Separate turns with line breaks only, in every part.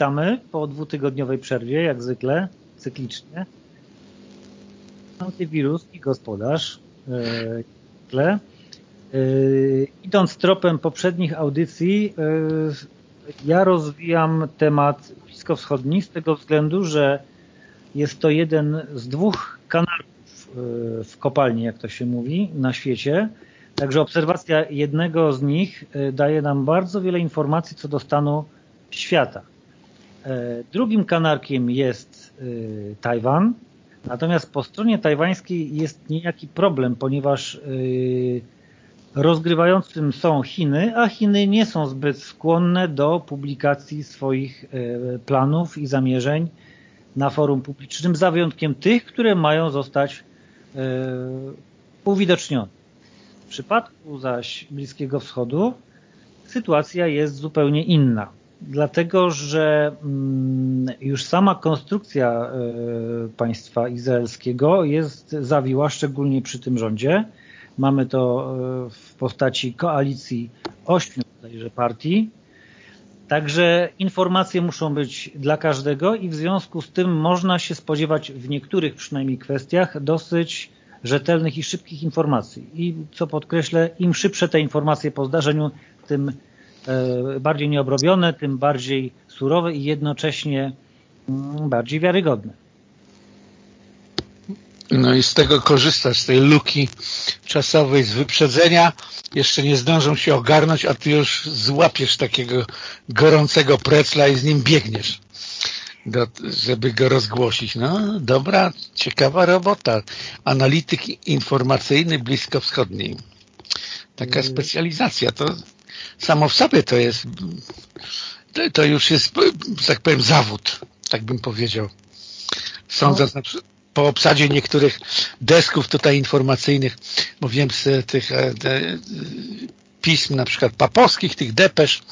Witamy po dwutygodniowej przerwie, jak zwykle, cyklicznie. Antywirus i gospodarz. Yy, yy, idąc tropem poprzednich audycji, yy, ja rozwijam temat bliskowschodni z tego względu, że jest to jeden z dwóch kanałów w kopalni, jak to się mówi, na świecie. Także obserwacja jednego z nich daje nam bardzo wiele informacji co do stanu świata. E, drugim kanarkiem jest e, Tajwan, natomiast po stronie tajwańskiej jest niejaki problem, ponieważ e, rozgrywającym są Chiny, a Chiny nie są zbyt skłonne do publikacji swoich planów i zamierzeń na forum publicznym, za wyjątkiem tych, które mają zostać uwidocznione. W przypadku zaś Bliskiego Wschodu sytuacja jest zupełnie inna dlatego że mm, już sama konstrukcja e, państwa izraelskiego jest zawiła, szczególnie przy tym rządzie. Mamy to e, w postaci koalicji ośmiu partii. Także informacje muszą być dla każdego i w związku z tym można się spodziewać w niektórych przynajmniej kwestiach dosyć rzetelnych i szybkich informacji. I co podkreślę, im szybsze te informacje po zdarzeniu, tym bardziej nieobrobione, tym bardziej surowe i jednocześnie mm, bardziej wiarygodne.
No i z tego korzystasz, z tej luki czasowej, z wyprzedzenia. Jeszcze nie zdążą się ogarnąć, a ty już złapiesz takiego gorącego precla i z nim biegniesz, do, żeby go rozgłosić. No dobra, ciekawa robota. Analityk informacyjny bliskowschodniej. Taka y- specjalizacja, to samo w sobie to jest to, to już jest, tak powiem, zawód, tak bym powiedział. Sądząc no. po obsadzie niektórych desków tutaj informacyjnych, mówiłem z tych e, de, pism na przykład papowskich, tych depesz,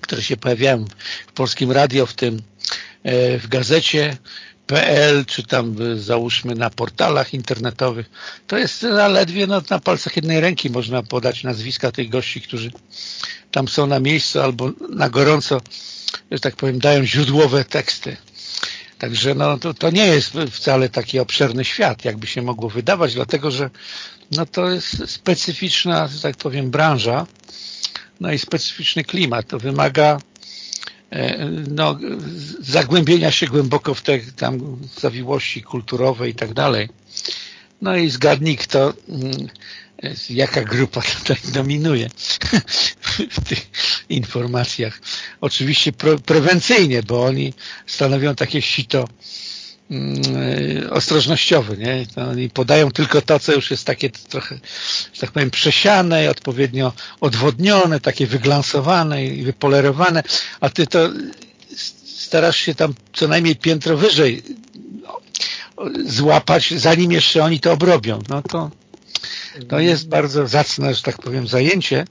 które się pojawiają w polskim radio, w tym e, w gazecie PL, czy tam y, załóżmy na portalach internetowych, to jest zaledwie no, na palcach jednej ręki można podać nazwiska tych gości, którzy tam są na miejscu albo na gorąco, że tak powiem, dają źródłowe teksty. Także no, to, to nie jest wcale taki obszerny świat, jakby się mogło wydawać, dlatego że no, to jest specyficzna, że tak powiem, branża, no i specyficzny klimat. To wymaga no, zagłębienia się głęboko w te tam zawiłości kulturowe i tak dalej. No i zgadnij kto, mm, jaka grupa tutaj dominuje w tych informacjach. Oczywiście prewencyjnie, bo oni stanowią takie sito ostrożnościowy, nie? Oni podają tylko to, co już jest takie trochę, że tak powiem, przesiane odpowiednio odwodnione, takie wyglansowane i wypolerowane, a ty to starasz się tam co najmniej piętro wyżej złapać, zanim jeszcze oni to obrobią. No to, to jest bardzo zacne, że tak powiem, zajęcie,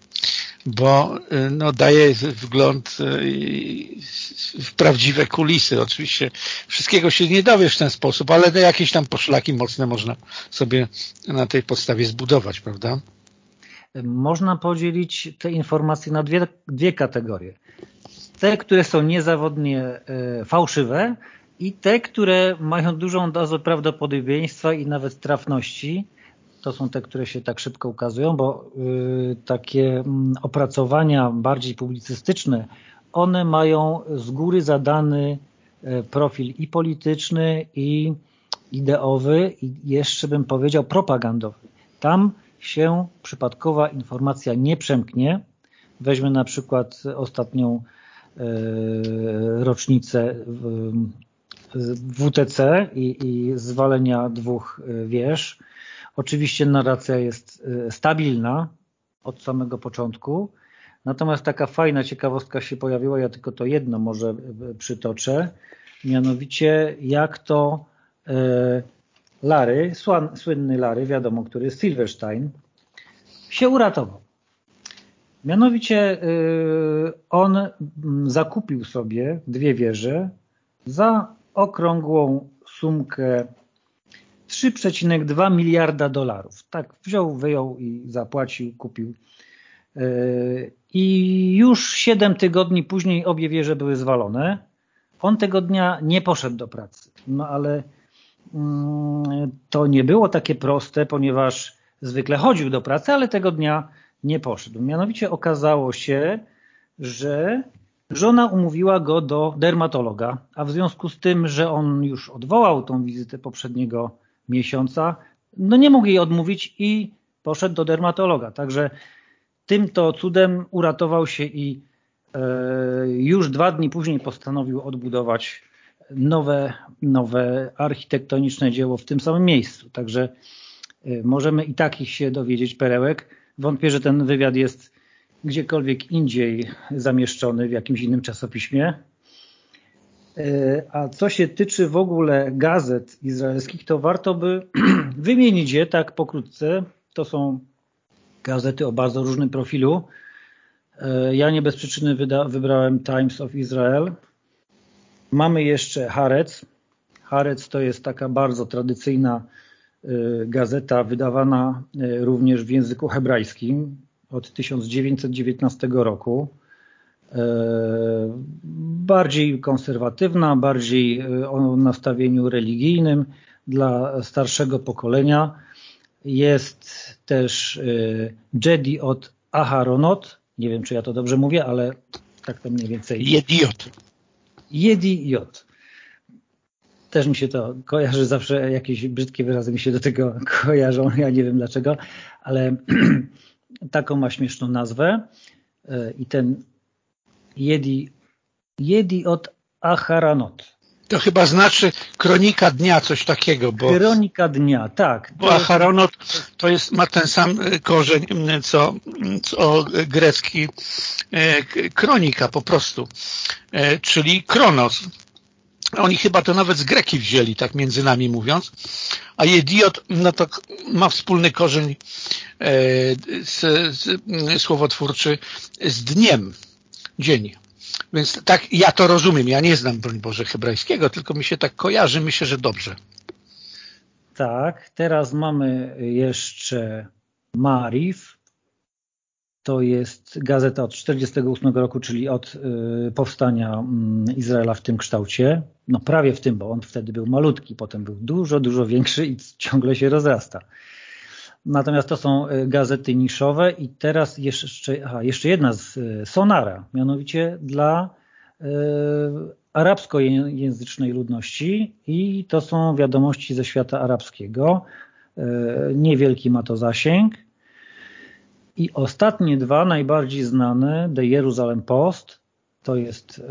bo y, no, daje wgląd y, w prawdziwe kulisy. Oczywiście wszystkiego się nie dowiesz w ten sposób, ale jakieś tam poszlaki mocne można sobie na tej podstawie zbudować, prawda?
Można podzielić te informacje na dwie, dwie kategorie. Te, które są niezawodnie e, fałszywe i te, które mają dużą dozę prawdopodobieństwa i nawet trafności, to są te, które się tak szybko ukazują, bo y, takie mm, opracowania bardziej publicystyczne, one mają z góry zadany y, profil i polityczny, i ideowy, i jeszcze bym powiedział propagandowy. Tam się przypadkowa informacja nie przemknie. Weźmy na przykład ostatnią y, rocznicę WTC i, i zwalenia dwóch wież Oczywiście narracja jest y, stabilna od samego początku, natomiast taka fajna ciekawostka się pojawiła, ja tylko to jedno może y, y, przytoczę, mianowicie jak to Larry, słynny Larry, wiadomo, który jest Silverstein, się uratował. Mianowicie on mm, zakupił sobie dwie wieże za okrągłą sumkę 3,2 miliarda dolarów. Tak, wziął, wyjął i zapłacił, kupił. E, I już 7 tygodni później obie wieże były zwalone. On tego dnia nie poszedł do pracy, no ale mm, to nie było takie proste, ponieważ zwykle chodził do pracy, ale tego dnia nie poszedł. Mianowicie okazało się, że żona umówiła go do dermatologa, a w związku z tym, że on już odwołał tą wizytę poprzedniego miesiąca, no nie mógł jej odmówić i poszedł do dermatologa. Także tym to cudem uratował się i e, już dwa dni później postanowił odbudować nowe, nowe architektoniczne dzieło w tym samym miejscu. Także e, możemy i takich się dowiedzieć perełek. Wątpię, że ten wywiad jest gdziekolwiek indziej zamieszczony w jakimś innym czasopiśmie. E, a co się tyczy w ogóle gazet izraelskich, to warto by wymienić je tak pokrótce. To są gazety o bardzo różnym profilu. E, ja nie bez przyczyny wybrałem Times of Israel. Mamy jeszcze Haaretz. Haaretz to jest taka bardzo tradycyjna e, gazeta wydawana również w języku hebrajskim od 1919 roku. Bardziej konserwatywna, bardziej o nastawieniu religijnym dla starszego pokolenia. Jest też y, Jedi od Aharonot. Nie wiem, czy ja to dobrze mówię, ale tak to mniej więcej.
Jediot.
Jediot. Też mi się to kojarzy, zawsze jakieś brzydkie wyrazy mi się do tego kojarzą, ja nie wiem dlaczego, ale taką ma śmieszną nazwę i ten Jedi, Jedi od Aharonot.
To chyba znaczy kronika dnia, coś takiego. Bo,
kronika dnia, tak.
Bo Acharonot to jest, ma ten sam e, korzeń, co, co grecki e, kronika po prostu, e, czyli kronos. Oni chyba to nawet z Greki wzięli, tak między nami mówiąc. A jediot, no to ma wspólny korzeń z, z, słowotwórczy z dniem, dzień. Więc tak ja to rozumiem. Ja nie znam, broń Boże, hebrajskiego, tylko mi się tak kojarzy. Myślę, że dobrze.
Tak, teraz mamy jeszcze Marif. To jest gazeta od 1948 roku, czyli od y, powstania mm, Izraela w tym kształcie. No prawie w tym, bo on wtedy był malutki, potem był dużo, dużo większy i ciągle się rozrasta. Natomiast to są y, gazety niszowe i teraz jeszcze, aha, jeszcze jedna z y, Sonara, mianowicie dla y, arabskojęzycznej ludności i to są wiadomości ze świata arabskiego. Niewielki ma to zasięg. I ostatnie dwa, najbardziej znane, The Jerusalem Post, to jest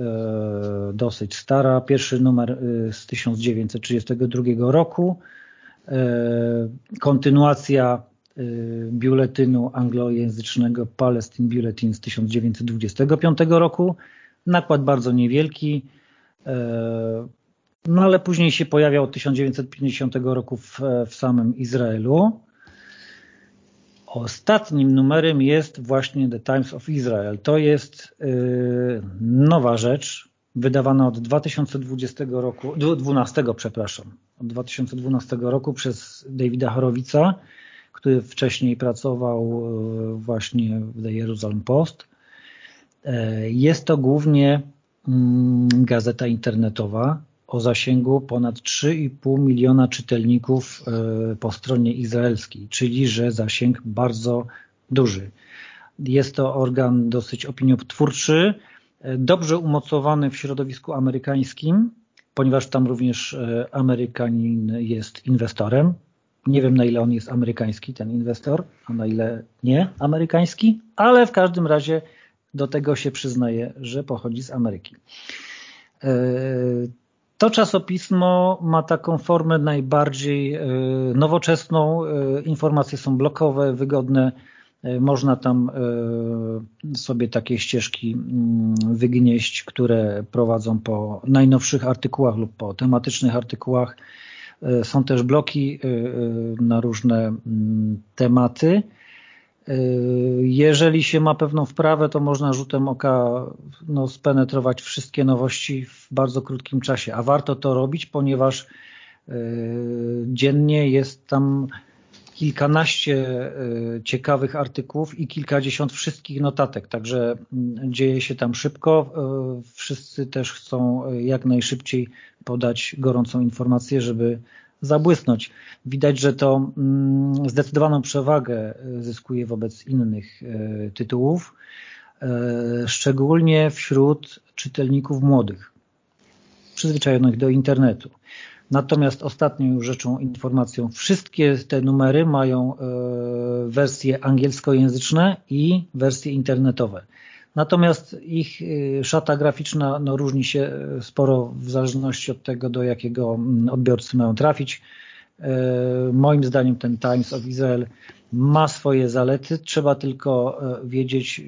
dosyć stara, pierwszy numer z 1932 roku, kontynuacja e, biuletynu anglojęzycznego Palestine Bulletin z 1925 roku. Nakład bardzo niewielki, e, no ale później się pojawiał od 1950 roku w, w samym Izraelu. Ostatnim numerem jest właśnie The Times of Israel. To jest nowa rzecz, wydawana od 2020 roku, 12, przepraszam, od 2012 roku przez Davida Horowica, który wcześniej pracował e, właśnie w The Jerusalem Post. E, jest to głównie mm, gazeta internetowa o zasięgu ponad 3,5 miliona czytelników e, po stronie izraelskiej, czyli że zasięg bardzo duży. Jest to organ dosyć opiniotwórczy, dobrze umocowany w środowisku amerykańskim, ponieważ tam również e, Amerykanin jest inwestorem. Nie wiem na ile on jest amerykański, ten inwestor, a na ile nie amerykański, ale w każdym razie do tego się przyznaje, że pochodzi z Ameryki. E, to czasopismo ma taką formę najbardziej e, nowoczesną. Informacje są blokowe, wygodne można tam e, sobie takie ścieżki mm, wygnieść, które prowadzą po najnowszych artykułach lub po tematycznych artykułach. E, są też bloki na różne mm, tematy. Jeżeli się ma pewną wprawę, to można rzutem oka no, spenetrować wszystkie nowości w bardzo krótkim czasie, a warto to robić, ponieważ dziennie jest tam kilkanaście ciekawych artykułów i kilkadziesiąt wszystkich notatek, także mm, dzieje się tam szybko. Wszyscy też chcą jak najszybciej podać gorącą informację, żeby zabłysnąć. Widać, że to mm, zdecydowaną przewagę zyskuje wobec innych tytułów, szczególnie wśród czytelników młodych, przyzwyczajonych do internetu. Natomiast ostatnią rzeczą, informacją, wszystkie te numery mają e, wersje angielskojęzyczne i wersje internetowe. Natomiast ich e, szata graficzna no, różni się e, sporo w zależności od tego, do jakiego mm, odbiorcy mają trafić. Moim zdaniem ten Times of Israel ma swoje zalety, trzeba tylko wiedzieć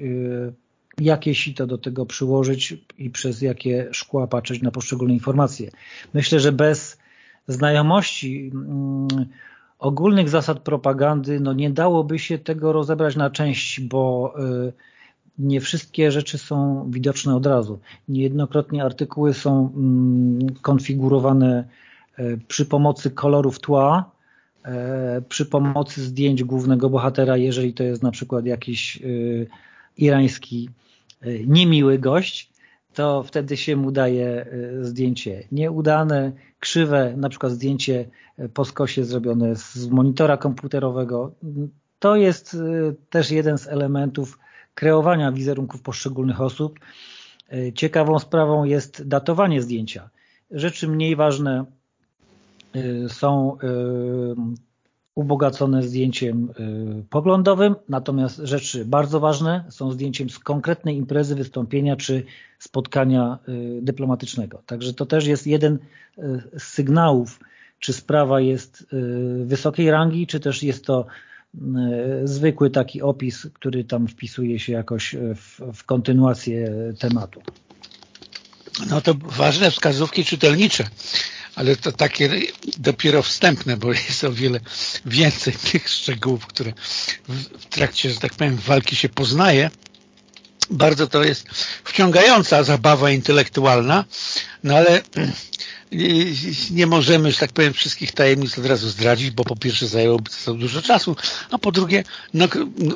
jakie sito do tego przyłożyć i przez jakie szkła patrzeć na poszczególne informacje. Myślę, że bez znajomości mm, ogólnych zasad propagandy no nie dałoby się tego rozebrać na części, bo y, nie wszystkie rzeczy są widoczne od razu. Niejednokrotnie artykuły są mm, konfigurowane y, przy pomocy kolorów tła, y, przy pomocy zdjęć głównego bohatera, jeżeli to jest na przykład jakiś irański niemiły gość, to wtedy się mu daje zdjęcie nieudane, krzywe, na przykład zdjęcie e, po skosie zrobione z monitora komputerowego. To jest e, też jeden z elementów kreowania wizerunków poszczególnych osób. E, ciekawą sprawą jest datowanie zdjęcia. Rzeczy mniej ważne są ubogacone zdjęciem poglądowym, natomiast rzeczy bardzo ważne są zdjęciem z konkretnej imprezy, wystąpienia czy spotkania dyplomatycznego. Także to też jest jeden z sygnałów, czy sprawa jest wysokiej rangi, czy też jest to zwykły taki opis, który tam wpisuje się jakoś w, w kontynuację tematu.
No to ważne wskazówki czytelnicze ale to takie dopiero wstępne, bo jest o wiele więcej tych szczegółów, które w trakcie, że tak powiem, walki się poznaje. Bardzo to jest wciągająca zabawa intelektualna, no ale nie możemy, że tak powiem, wszystkich tajemnic od razu zdradzić, bo po pierwsze zajęłoby to dużo czasu, a po drugie no, no,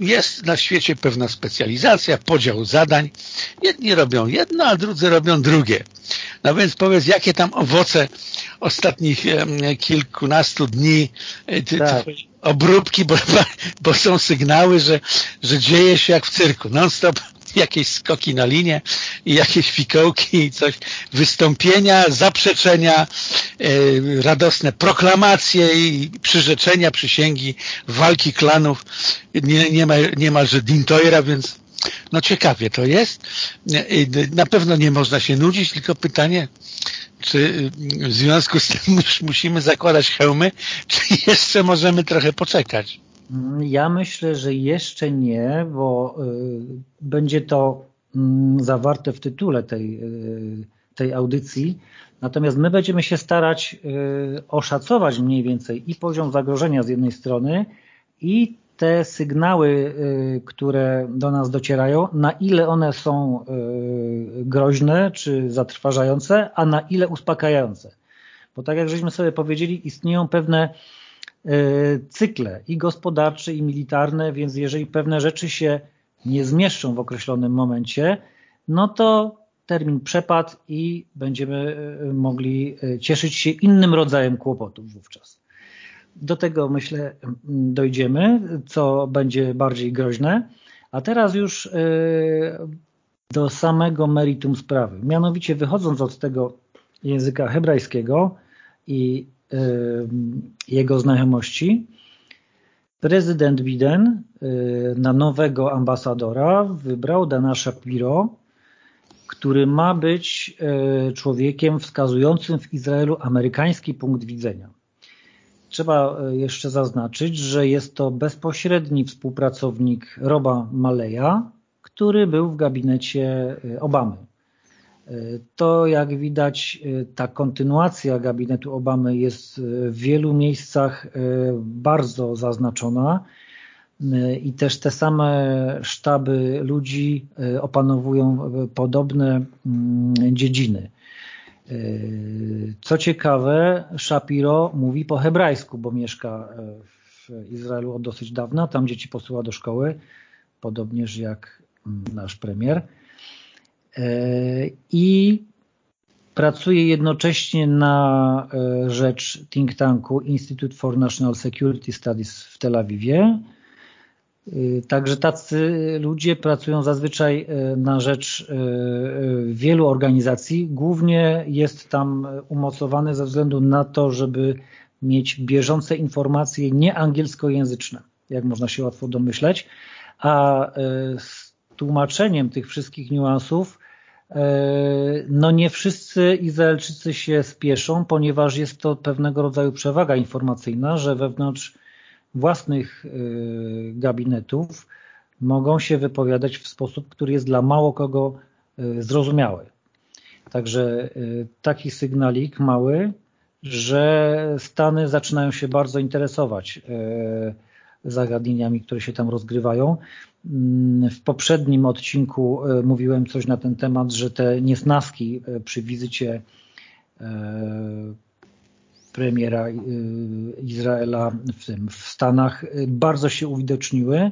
jest na świecie pewna specjalizacja, podział zadań. Jedni robią jedno, a drudzy robią drugie. No więc powiedz, jakie tam owoce ostatnich kilkunastu dni e, ty, tak. obróbki, bo, bo są sygnały, że, że dzieje się jak w cyrku. Non-stop jakieś skoki na linię i jakieś fikołki i coś, wystąpienia, zaprzeczenia, e, radosne proklamacje i przyrzeczenia, przysięgi, walki klanów, nie, nie ma, niemalże Dintoira, więc no ciekawie to jest. Na pewno nie można się nudzić, tylko pytanie, czy w związku z tym już musimy zakładać hełmy, czy jeszcze możemy trochę poczekać?
Ja myślę, że jeszcze nie, bo y, będzie to y, zawarte w tytule tej, y, tej audycji. Natomiast my będziemy się starać y, oszacować mniej więcej i poziom zagrożenia z jednej strony i te sygnały, które do nas docierają, na ile one są groźne czy zatrważające, a na ile uspokajające. Bo tak jak żeśmy sobie powiedzieli, istnieją pewne cykle i gospodarcze, i militarne, więc jeżeli pewne rzeczy się nie zmieszczą w określonym momencie, no to termin przepadł i będziemy mogli cieszyć się innym rodzajem kłopotów wówczas. Do tego myślę dojdziemy, co będzie bardziej groźne. A teraz już e, do samego meritum sprawy. Mianowicie wychodząc od tego języka hebrajskiego i e, jego znajomości, prezydent Biden e, na nowego ambasadora wybrał Dana Shapiro, który ma być człowiekiem wskazującym w Izraelu amerykański punkt widzenia. Trzeba jeszcze zaznaczyć, że jest to bezpośredni współpracownik Roba Maleja, który był w gabinecie Obamy. E, to jak widać ta kontynuacja gabinetu Obamy jest w wielu miejscach bardzo zaznaczona i też te same sztaby ludzi opanowują podobne mm, dziedziny. Co ciekawe, Shapiro mówi po hebrajsku, bo mieszka w Izraelu od dosyć dawna, tam dzieci posyła do szkoły, podobnież jak mm, nasz premier. I pracuje jednocześnie na rzecz think tanku Institute for National Security Studies w Tel Awiwie, Y, także tacy ludzie pracują zazwyczaj na rzecz wielu organizacji. Głównie jest tam umocowany ze względu na to, żeby mieć bieżące informacje nieangielskojęzyczne, jak można się łatwo domyśleć, a z tłumaczeniem tych wszystkich niuansów no nie wszyscy Izraelczycy się spieszą, ponieważ jest to pewnego rodzaju przewaga informacyjna, że wewnątrz własnych y, gabinetów mogą się wypowiadać w sposób, który jest dla mało kogo y, zrozumiały. Także taki sygnalik mały, że Stany zaczynają się bardzo interesować zagadnieniami, które się tam rozgrywają. Mm, w poprzednim odcinku mówiłem coś na ten temat, że te niesnaski przy wizycie premiera y, Izraela w, tym, w Stanach bardzo się uwidoczniły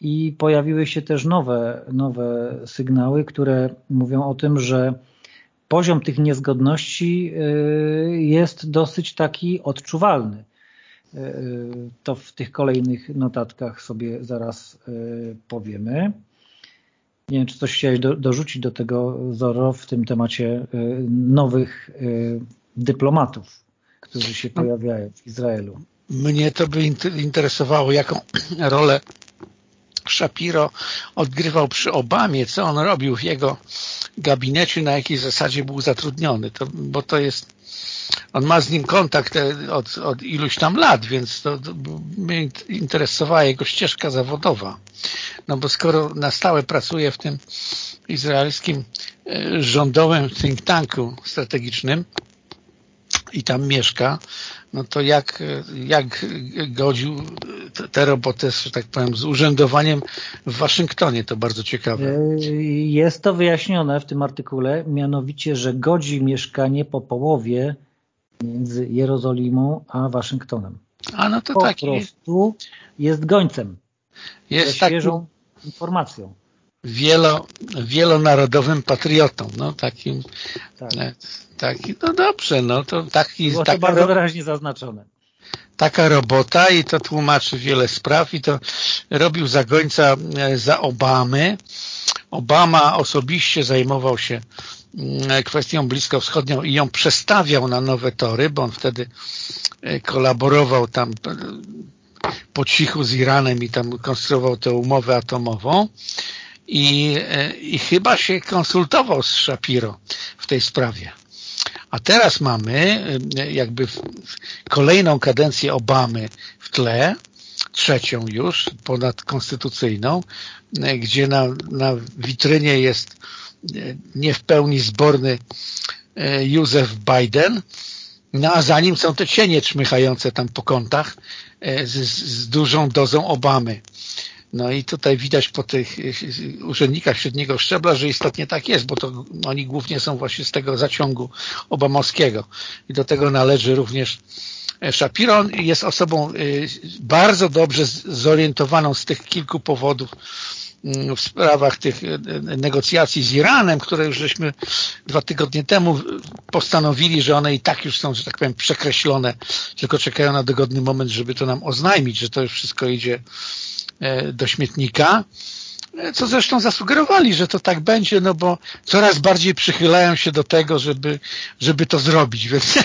i pojawiły się też nowe, nowe sygnały, które mówią o tym, że poziom tych niezgodności jest dosyć taki odczuwalny. To w tych kolejnych notatkach sobie zaraz powiemy. Nie wiem, czy coś chciałeś do, dorzucić do tego, Zoro, w tym temacie nowych dyplomatów którzy się pojawiają w Izraelu.
Mnie to by interesowało, jaką rolę Shapiro odgrywał przy Obamie, co on robił w jego gabinecie, na jakiej zasadzie był zatrudniony, to, bo to jest on ma z nim kontakt e, od, od iluś tam lat, więc to, to mnie interesowała jego ścieżka zawodowa. No bo skoro na stałe pracuje w tym izraelskim e, rządowym think tanku strategicznym, i tam mieszka, no to jak, jak godził tę robotę, że tak powiem, z urzędowaniem w Waszyngtonie, to bardzo ciekawe. E,
jest to wyjaśnione w tym artykule, mianowicie, że godzi mieszkanie po połowie między Jerozolimą a Waszyngtonem.
A no to
po prostu jest gońcem.
Jest świeżą
informacją
wielo, wielonarodowym patriotą, no takim, tak. E, taki, no dobrze, no to taki...
Było to bardzo wyraźnie zaznaczone.
Taka robota i to tłumaczy wiele spraw i to robił zagońca e, za Obamy. Obama osobiście zajmował się kwestią bliskowschodnią i ją przestawiał na nowe tory, bo on wtedy e, kolaborował tam po cichu z Iranem i tam konstruował tę umowę atomową i, e, i chyba się konsultował z Shapiro w tej sprawie. A teraz mamy e, jakby kolejną kadencję Obamy w tle, trzecią już, ponadkonstytucyjną, e, gdzie na, na witrynie jest nie w pełni zborny Józef Biden, no a za nim są te cienie czmychające tam po kątach z, z dużą dozą Obamy. No i tutaj widać po tych urzędnikach średniego szczebla, że istotnie tak jest, bo to oni głównie są właśnie z tego zaciągu obamowskiego. I do tego należy również Shapiro. Jest osobą bardzo dobrze zorientowaną z tych kilku powodów w sprawach tych y, negocjacji z Iranem, które już żeśmy dwa tygodnie temu postanowili, że one i tak już są, że tak powiem, przekreślone, tylko czekają na dogodny moment, żeby to nam oznajmić, że to już wszystko idzie E, do śmietnika, e, co zresztą zasugerowali, że to tak będzie, no bo coraz bardziej przychylają się do tego, żeby, żeby to zrobić, więc,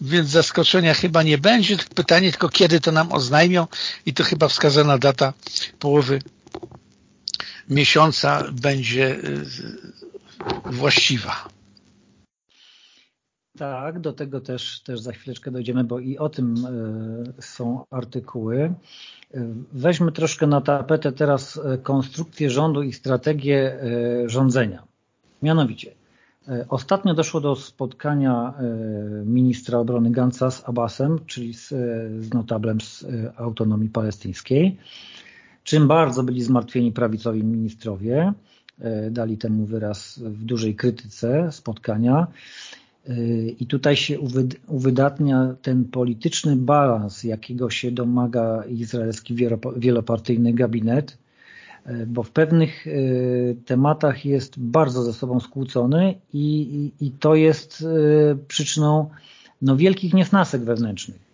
więc zaskoczenia chyba nie będzie. Pytanie tylko, kiedy to nam oznajmią i to chyba wskazana data połowy miesiąca będzie e, właściwa.
Tak, do tego też, też za chwileczkę dojdziemy, bo i o tym są artykuły. Weźmy troszkę na tapetę teraz konstrukcję rządu i strategię rządzenia. Mianowicie, ostatnio doszło do spotkania ministra obrony Gansa z Abbasem, czyli z, z notablem z autonomii palestyńskiej, czym bardzo byli zmartwieni prawicowi ministrowie. Dali temu wyraz w dużej krytyce spotkania. I tutaj się uwydatnia ten polityczny balans, jakiego się domaga izraelski wielopartyjny gabinet, bo w pewnych tematach jest bardzo ze sobą skłócony i, i, i to jest przyczyną no, wielkich niesnasek wewnętrznych.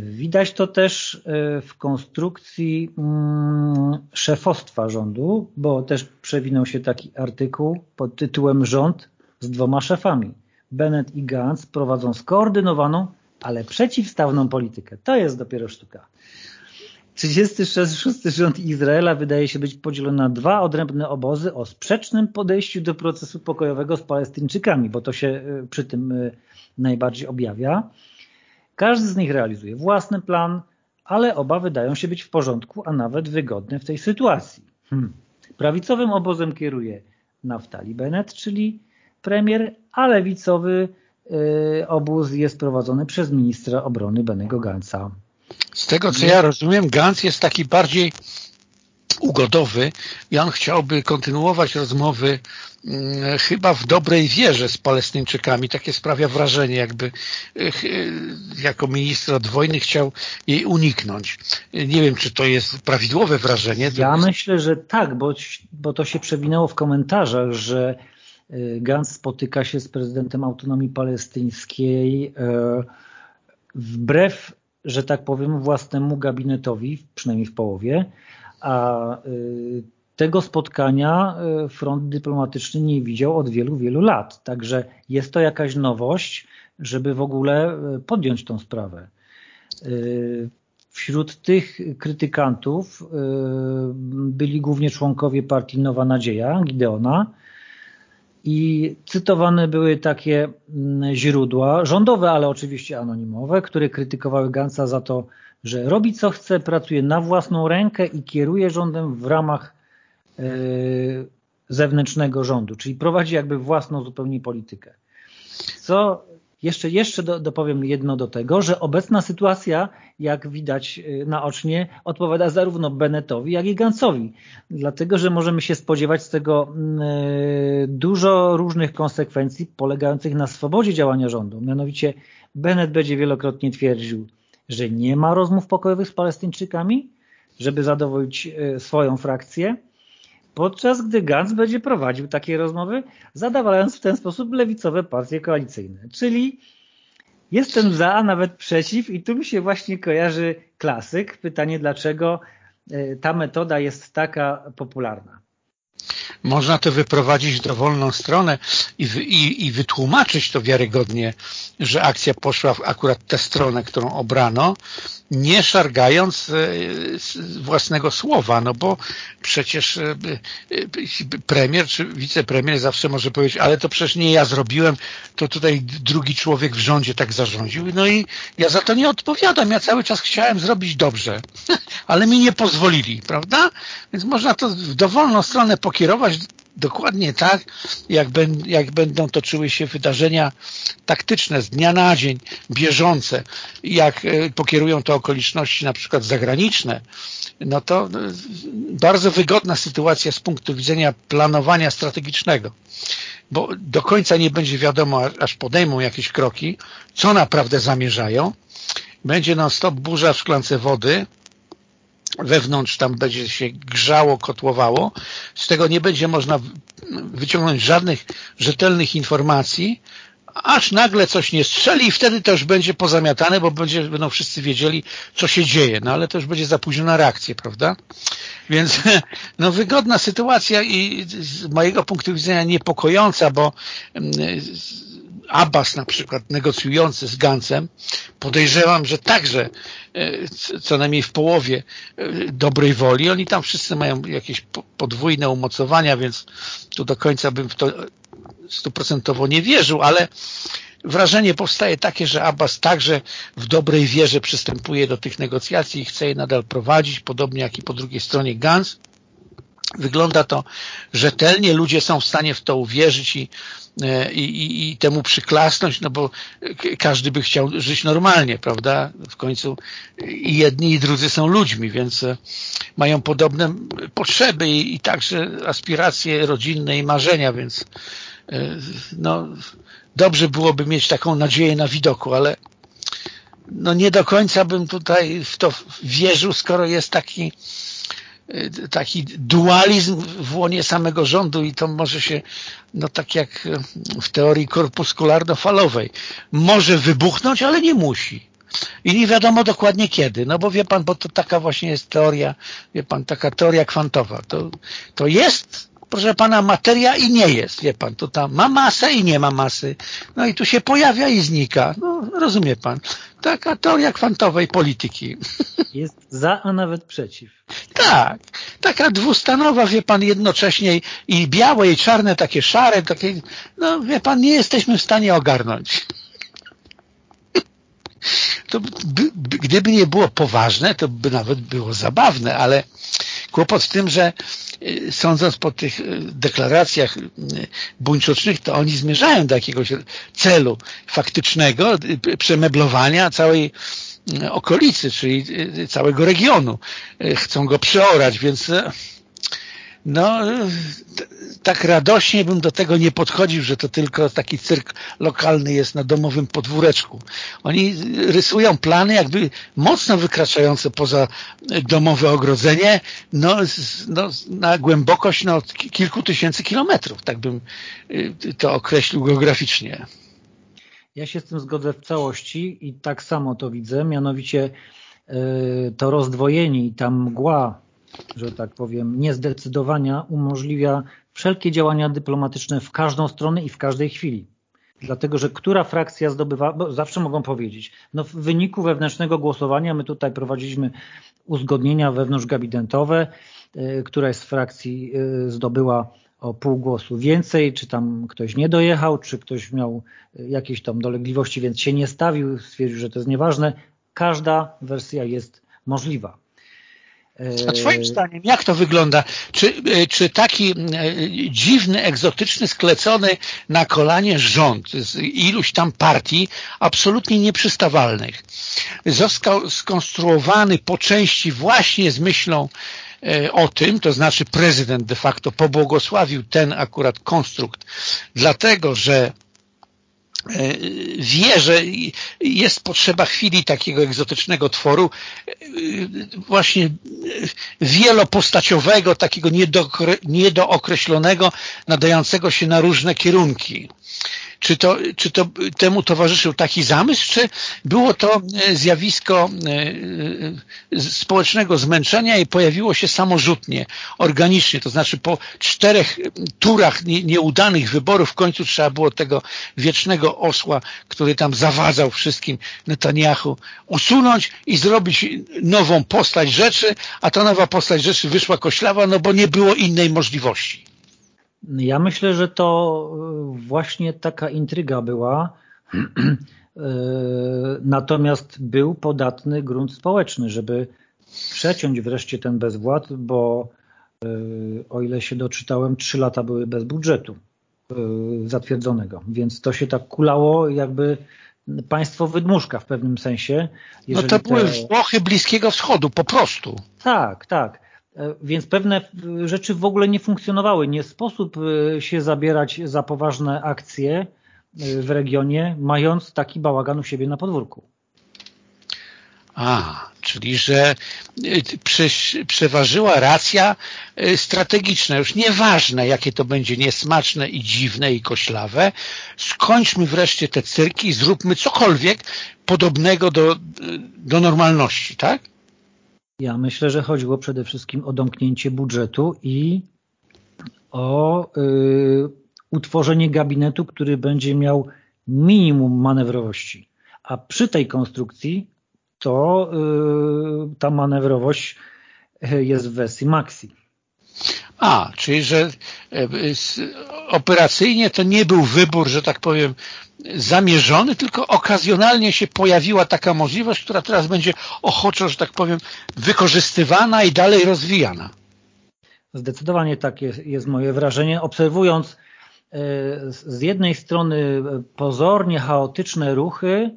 Widać to też w konstrukcji mm, szefostwa rządu, bo też przewinął się taki artykuł pod tytułem Rząd z dwoma szefami. Bennett i Gantz prowadzą skoordynowaną, ale przeciwstawną politykę. To jest dopiero sztuka. 36 rząd Izraela wydaje się być podzielony na dwa odrębne obozy o sprzecznym podejściu do procesu pokojowego z Palestyńczykami, bo to się y, przy tym y, najbardziej objawia. Każdy z nich realizuje własny plan, ale oba wydają się być w porządku, a nawet wygodne w tej sytuacji. Hmm. Prawicowym obozem kieruje Naftali Bennett, czyli premier, a lewicowy y, obóz jest prowadzony przez ministra obrony Benego Gansa.
Z tego co ja rozumiem, Gans jest taki bardziej ugodowy i on chciałby kontynuować rozmowy mm, chyba w dobrej wierze z Palestyńczykami. Takie sprawia wrażenie, jakby y, jako minister od wojny chciał jej uniknąć. Nie wiem, czy to jest prawidłowe wrażenie.
Ja myślę, że tak, bo, bo to się przewinęło w komentarzach, że y, Gans spotyka się z prezydentem autonomii palestyńskiej wbrew, że tak powiem, własnemu gabinetowi, przynajmniej w połowie, a y, tego spotkania y, front dyplomatyczny nie widział od wielu, wielu lat. Także jest to jakaś nowość, żeby w ogóle y, podjąć tą sprawę. Wśród tych krytykantów byli głównie członkowie partii Nowa Nadzieja, Gideona i cytowane były takie mm, źródła, rządowe, ale oczywiście anonimowe, które krytykowały Gansa za to, że robi co chce, pracuje na własną rękę i kieruje rządem w ramach e, zewnętrznego rządu, czyli prowadzi jakby własną zupełnie politykę. Co jeszcze, jeszcze do, dopowiem jedno do tego, że obecna sytuacja, jak widać e, naocznie, odpowiada zarówno Bennettowi, jak i Gansowi. Dlatego, że możemy się spodziewać z tego mm, e, dużo różnych konsekwencji polegających na swobodzie działania rządu. Mianowicie Bennett będzie wielokrotnie twierdził, że nie ma rozmów pokojowych z Palestyńczykami, żeby zadowolić e, swoją frakcję, podczas gdy Gantz będzie prowadził takie rozmowy, zadawając w ten sposób lewicowe partie koalicyjne. Czyli jestem za, a nawet przeciw i tu mi się właśnie kojarzy klasyk. Pytanie, dlaczego e, ta metoda jest taka popularna.
Można to wyprowadzić w dowolną stronę i, i, i wytłumaczyć to wiarygodnie, że akcja poszła w akurat tę stronę, którą obrano, nie szargając e, własnego słowa, no bo przecież e, e, premier czy wicepremier zawsze może powiedzieć, ale to przecież nie ja zrobiłem, to tutaj drugi człowiek w rządzie tak zarządził, no i ja za to nie odpowiadam, ja cały czas chciałem zrobić dobrze, ale mi nie pozwolili, prawda? Więc można to w dowolną stronę pokierować dokładnie tak, jak, ben, jak będą toczyły się wydarzenia taktyczne z dnia na dzień, bieżące, jak e, pokierują to okoliczności na przykład zagraniczne, no to e, bardzo wygodna sytuacja z punktu widzenia planowania strategicznego bo do końca nie będzie wiadomo, aż podejmą jakieś kroki, co naprawdę zamierzają. Będzie non-stop burza w szklance wody, wewnątrz tam będzie się grzało, kotłowało. Z tego nie będzie można wyciągnąć żadnych rzetelnych informacji, aż nagle coś nie strzeli i wtedy już będzie pozamiatane, bo będzie, będą wszyscy wiedzieli, co się dzieje. No ale to już będzie za późno na reakcję, prawda? Więc no wygodna sytuacja i z mojego punktu widzenia niepokojąca, bo mm, Abbas na przykład negocjujący z Gancem, podejrzewam, że także e, co najmniej w połowie e, dobrej woli, oni tam wszyscy mają jakieś podwójne umocowania, więc tu do końca bym w to stuprocentowo nie wierzył, ale wrażenie powstaje takie, że Abbas także w dobrej wierze przystępuje do tych negocjacji i chce je nadal prowadzić, podobnie jak i po drugiej stronie Gans. Wygląda to rzetelnie, ludzie są w stanie w to uwierzyć i, e, i, i, temu przyklasnąć, no bo każdy by chciał żyć normalnie, prawda? W końcu i jedni i drudzy są ludźmi, więc e, mają podobne potrzeby i, i także aspiracje rodzinne i marzenia, więc no, dobrze byłoby mieć taką nadzieję na widoku, ale no nie do końca bym tutaj w to wierzył, skoro jest taki taki dualizm w łonie samego rządu i to może się, no tak jak w teorii korpuskularno-falowej, może wybuchnąć, ale nie musi. I nie wiadomo dokładnie kiedy, no bo wie pan, bo to taka właśnie jest teoria, wie pan, taka teoria kwantowa. To, to jest, proszę pana, materia i nie jest, wie pan, to tam ma masę i nie ma masy. No i tu się pojawia i znika. No, rozumie pan. Taka teoria kwantowej polityki.
Jest za, a nawet przeciw.
Tak, taka dwustanowa, wie pan, jednocześnie i białe, i czarne, takie szare, takie, no wie pan, nie jesteśmy w stanie ogarnąć to by, by, gdyby nie było poważne, to by nawet było zabawne, ale kłopot w tym, że sądząc po tych y, deklaracjach y, buńczocznych, to oni zmierzają do jakiegoś celu faktycznego, przemeblowania całej okolicy, czyli całego regionu. Chcą go przeorać, więc no tak radośnie bym do tego nie podchodził, że to tylko taki cyrk lokalny jest na domowym podwóreczku. Oni rysują plany jakby mocno wykraczające poza domowe ogrodzenie no, no, na głębokość no, kilku tysięcy kilometrów, tak bym y, to określił geograficznie.
Ja się z tym zgodzę w całości i tak samo to widzę, mianowicie y, to rozdwojenie i ta mgła że tak powiem, niezdecydowania umożliwia wszelkie działania dyplomatyczne w każdą stronę i w każdej chwili. Dlatego, że która frakcja zdobywa, bo zawsze mogą powiedzieć, no w wyniku wewnętrznego głosowania my tutaj prowadziliśmy uzgodnienia wewnątrzgabinetowe, y, któraś z frakcji y, zdobyła o pół głosu więcej, czy tam ktoś nie dojechał, czy ktoś miał y, jakieś tam dolegliwości, więc się nie stawił, stwierdził, że to jest nieważne. Każda wersja jest możliwa.
A twoim zdaniem, jak to wygląda? Czy, e, czy taki e, dziwny, egzotyczny, sklecony na kolanie rząd z iluś tam partii, absolutnie nieprzystawalnych, został skonstruowany po części właśnie z myślą e, o tym, to znaczy prezydent de facto pobłogosławił ten akurat konstrukt, dlatego, że wie, że jest potrzeba chwili takiego egzotycznego tworu, e, właśnie wielopostaciowego, takiego niedookreślonego, nadającego się na różne kierunki. Czy to, czy to temu towarzyszył taki zamysł, czy było to e, zjawisko e, e, społecznego zmęczenia i pojawiło się samorzutnie, organicznie, to znaczy po czterech turach nieudanych wyborów w końcu trzeba było tego wiecznego osła, który tam zawadzał wszystkim Netanyahu, usunąć i zrobić nową postać rzeczy, a ta nowa postać rzeczy wyszła koślawa, no bo nie było innej możliwości.
Ja myślę, że to e, właśnie taka intryga była, e, natomiast był podatny grunt społeczny, żeby przeciąć wreszcie ten bezwład, bo e, o ile się doczytałem, trzy lata były bez budżetu zatwierdzonego, więc to się tak kulało jakby państwo wydmuszka w pewnym sensie.
No to były te... Włochy Bliskiego Wschodu, po prostu.
Tak, tak. E, więc pewne rzeczy w ogóle nie funkcjonowały. Nie sposób e, się zabierać za poważne akcje e, w regionie, mając taki bałagan u siebie na podwórku.
A, czyli że przeważyła racja strategiczna. Już nieważne, jakie to będzie niesmaczne i dziwne i koślawe, skończmy wreszcie te cyrki zróbmy cokolwiek podobnego do, do normalności, tak?
Ja myślę, że chodziło przede wszystkim o domknięcie budżetu i o y, utworzenie gabinetu, który będzie miał minimum manewrowości. A przy tej konstrukcji to y, ta manewrowość jest w wersji maxi.
A, czyli że e, operacyjnie to nie był wybór, że tak powiem, zamierzony, tylko okazjonalnie się pojawiła taka możliwość, która teraz będzie ochoczo, że tak powiem, wykorzystywana i dalej rozwijana.
Zdecydowanie tak jest, jest moje wrażenie. Obserwując e, z jednej strony pozornie chaotyczne ruchy,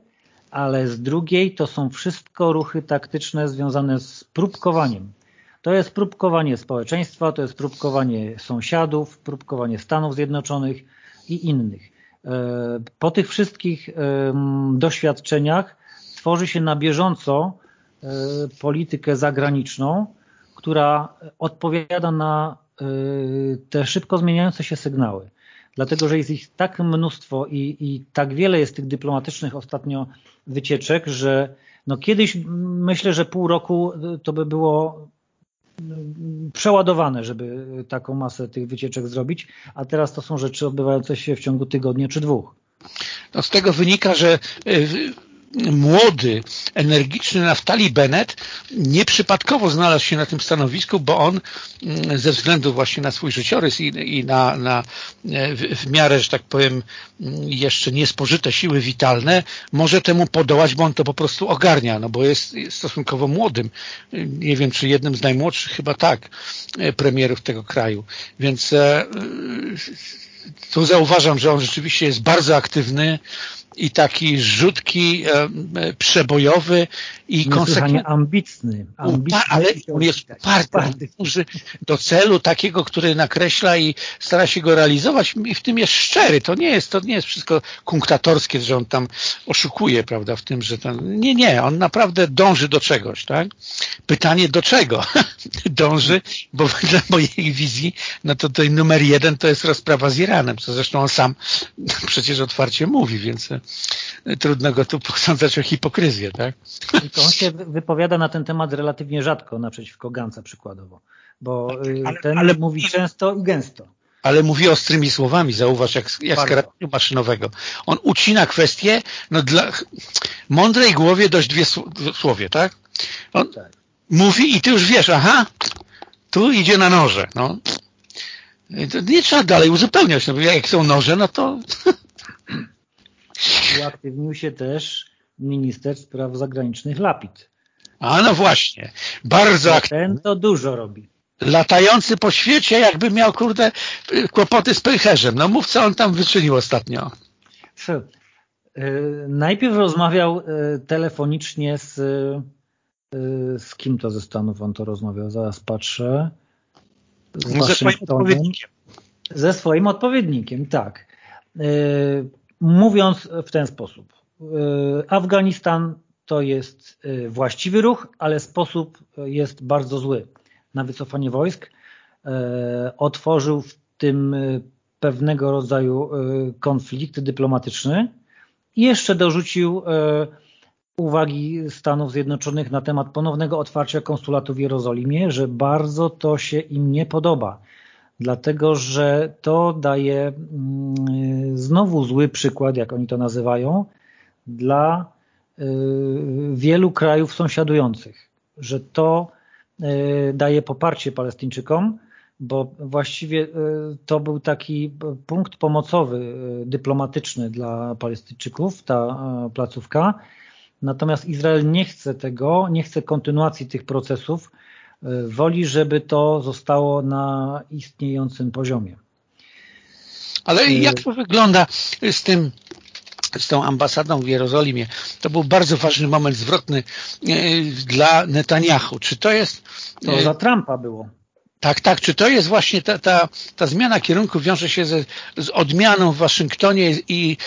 ale z drugiej to są wszystko ruchy taktyczne związane z próbkowaniem. To jest próbkowanie społeczeństwa, to jest próbkowanie sąsiadów, próbkowanie Stanów Zjednoczonych, i innych. Po tych wszystkich doświadczeniach tworzy się na bieżąco politykę zagraniczną, która odpowiada na te szybko zmieniające się sygnały dlatego że jest ich tak mnóstwo i, i tak wiele jest tych dyplomatycznych ostatnio wycieczek, że no kiedyś myślę, że pół roku to by było przeładowane, żeby taką masę tych wycieczek zrobić, a teraz to są rzeczy odbywające się w ciągu tygodnia czy dwóch.
No z tego wynika, że y, młody, energiczny Naftali Bennett nieprzypadkowo znalazł się na tym stanowisku, bo on mm, ze względu właśnie na swój życiorys i, i na, na e, w, miarę, że tak powiem, mm, jeszcze niespożyte siły witalne, może temu podołać, bo on to po prostu ogarnia, no bo jest, jest stosunkowo młodym. Nie wiem, czy jednym z najmłodszych, chyba tak, e, premierów tego kraju. Więc e, tu zauważam, że on rzeczywiście jest bardzo aktywny, i taki rzutki e, e przebojowy i
konsekwentny. ambitny. ambitny
ale on jest uparty, dąży do celu takiego, który nakreśla i stara się go realizować i w tym jest szczery. To nie jest, to nie jest wszystko kunktatorskie, że on tam oszukuje, prawda, w tym, że tam, nie, nie, on naprawdę dąży do czegoś, tak? Pytanie do czego dąży, bo dla mojej wizji, no to tutaj numer jeden to jest rozprawa z Iranem, co zresztą on sam przecież otwarcie mówi, więc trudno go tu posądzać o hipokryzję, tak?
Tylko on się wypowiada na ten temat relatywnie rzadko, naprzeciwko Ganca przykładowo, bo tak, ale, ten ale, mówi często i gęsto.
Ale mówi ostrymi słowami, zauważ, jak, jak z karabinu maszynowego. On ucina kwestię, no dla mądrej głowie dość dwie słowie, tak? On tak. mówi i ty już wiesz, aha, tu idzie na noże, no. Nie trzeba dalej uzupełniać, no bo jak są noże, no to
uaktywnił się też minister spraw zagranicznych Lapid.
A no właśnie, bardzo aktywny.
Ten to dużo robi.
Latający po świecie, jakby miał, kurde, kłopoty z pęcherzem. No mów, co on tam wyczynił ostatnio.
E, najpierw rozmawiał e, telefonicznie z e, z kim to ze Stanów on to rozmawiał? Zaraz patrzę.
Z no ze swoim odpowiednikiem.
Ze swoim odpowiednikiem, tak mówiąc w ten sposób. E, Afganistan to jest e, właściwy ruch, ale sposób jest bardzo zły na wycofanie wojsk. E, otworzył w tym pewnego rodzaju konflikt dyplomatyczny i jeszcze dorzucił uwagi Stanów Zjednoczonych na temat ponownego otwarcia konsulatu w Jerozolimie, że bardzo to się im nie podoba dlatego że to daje mm, znowu zły przykład, jak oni to nazywają, dla y, wielu krajów sąsiadujących, że to y, daje poparcie Palestyńczykom, bo właściwie y, to był taki punkt pomocowy, dyplomatyczny dla Palestyńczyków, ta placówka. Natomiast Izrael nie chce tego, nie chce kontynuacji tych procesów, woli, żeby to zostało na istniejącym poziomie.
Ale y, jak to wygląda z tym z tą ambasadą w Jerozolimie. To był bardzo ważny moment zwrotny y, dla Netanyahu. Czy to jest...
To za Trumpa było.
Tak, tak. Czy to jest właśnie ta, ta, ta zmiana kierunku wiąże się ze, z odmianą w Waszyngtonie i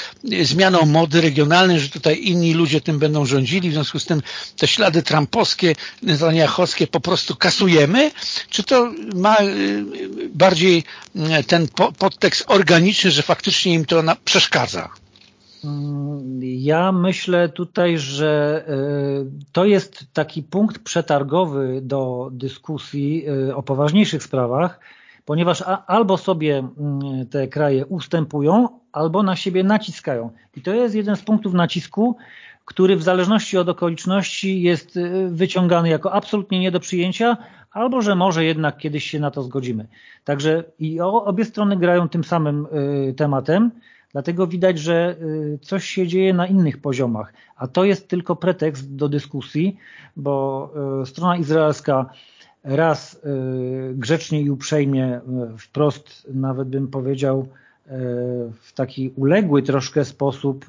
zmianą mody regionalnej, że tutaj inni ludzie tym będą rządzili, w związku z tym te ślady trumpowskie, netaniahowskie po prostu kasujemy? Czy to ma y, bardziej y, ten podtekst organiczny, że faktycznie im to przeszkadza?
Ja myślę tutaj, że e, to jest taki punkt przetargowy do dyskusji e, o poważniejszych sprawach, ponieważ albo sobie mm, te kraje ustępują, albo na siebie naciskają. I to jest jeden z punktów nacisku, który w zależności od okoliczności jest e, wyciągany jako absolutnie nie do przyjęcia, albo że może jednak kiedyś się na to zgodzimy. Także i obie strony grają tym samym tematem. Dlatego widać, że y, coś się dzieje na innych poziomach, a to jest tylko pretekst do dyskusji, bo y, strona izraelska raz y, grzecznie i uprzejmie, wprost nawet bym powiedział, w taki uległy troszkę sposób,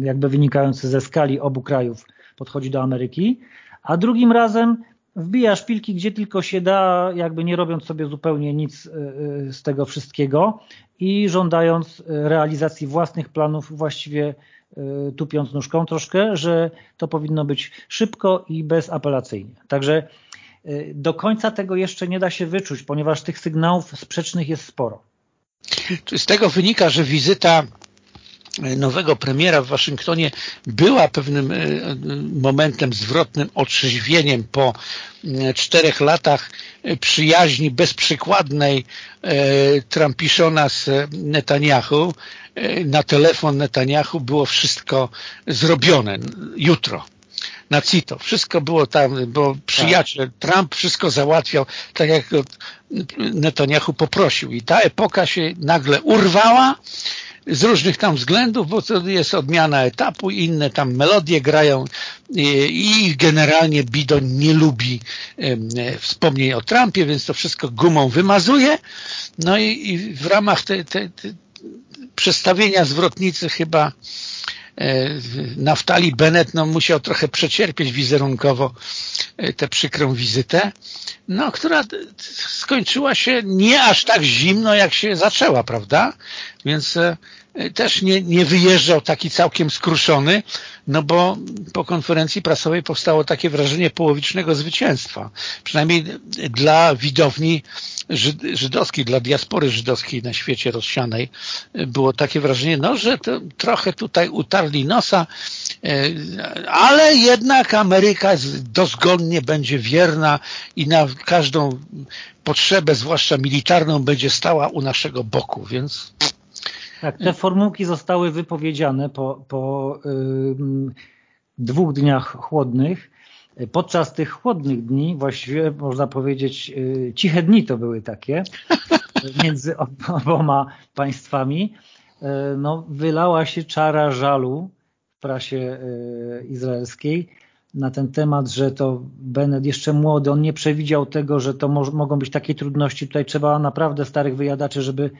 jakby wynikający ze skali obu krajów, podchodzi do Ameryki, a drugim razem wbija szpilki gdzie tylko się da, jakby nie robiąc sobie zupełnie nic z tego wszystkiego i żądając realizacji własnych planów, właściwie tupiąc nóżką troszkę, że to powinno być szybko i bezapelacyjnie. Także do końca tego jeszcze nie da się wyczuć, ponieważ tych sygnałów sprzecznych jest sporo.
Czy z tego wynika, że wizyta nowego premiera w Waszyngtonie była pewnym e, momentem zwrotnym, otrzeźwieniem po e, czterech latach e, przyjaźni bezprzykładnej Trumpiszona z Netanyahu. Na telefon Netanyahu było wszystko zrobione jutro na CITO. Wszystko było tam, bo przyjaciel tak. Trump wszystko załatwiał tak jak Netanyahu poprosił i ta epoka się nagle urwała z różnych tam względów, bo to jest odmiana etapu, inne tam melodie grają i generalnie Bidon nie lubi wspomnień o Trumpie, więc to wszystko gumą wymazuje. No i, w ramach te, te, te przestawienia zwrotnicy chyba e, Naftali Bennett no, musiał trochę przecierpieć wizerunkowo tę przykrą wizytę, no, która skończyła się nie aż tak zimno, jak się zaczęła, prawda? Więc e, też nie, nie wyjeżdżał taki całkiem skruszony, no bo po konferencji prasowej powstało takie wrażenie połowicznego zwycięstwa. Przynajmniej dla widowni żydowskiej, dla diaspory żydowskiej na świecie rozsianej było takie wrażenie, no, że trochę tutaj utarli nosa, e, ale jednak Ameryka dozgodnie będzie wierna i na każdą potrzebę, zwłaszcza militarną, będzie stała u naszego boku, więc
tak, te formułki zostały wypowiedziane po, po yy, dwóch dniach chłodnych. Podczas tych chłodnych dni, właściwie można powiedzieć yy, ciche dni to były takie, między oboma państwami, yy, no, wylała się czara żalu prasie y, izraelskiej na ten temat, że to Bennett jeszcze młody, on nie przewidział tego, że to mogą być takie trudności. Tutaj trzeba naprawdę starych wyjadaczy, żeby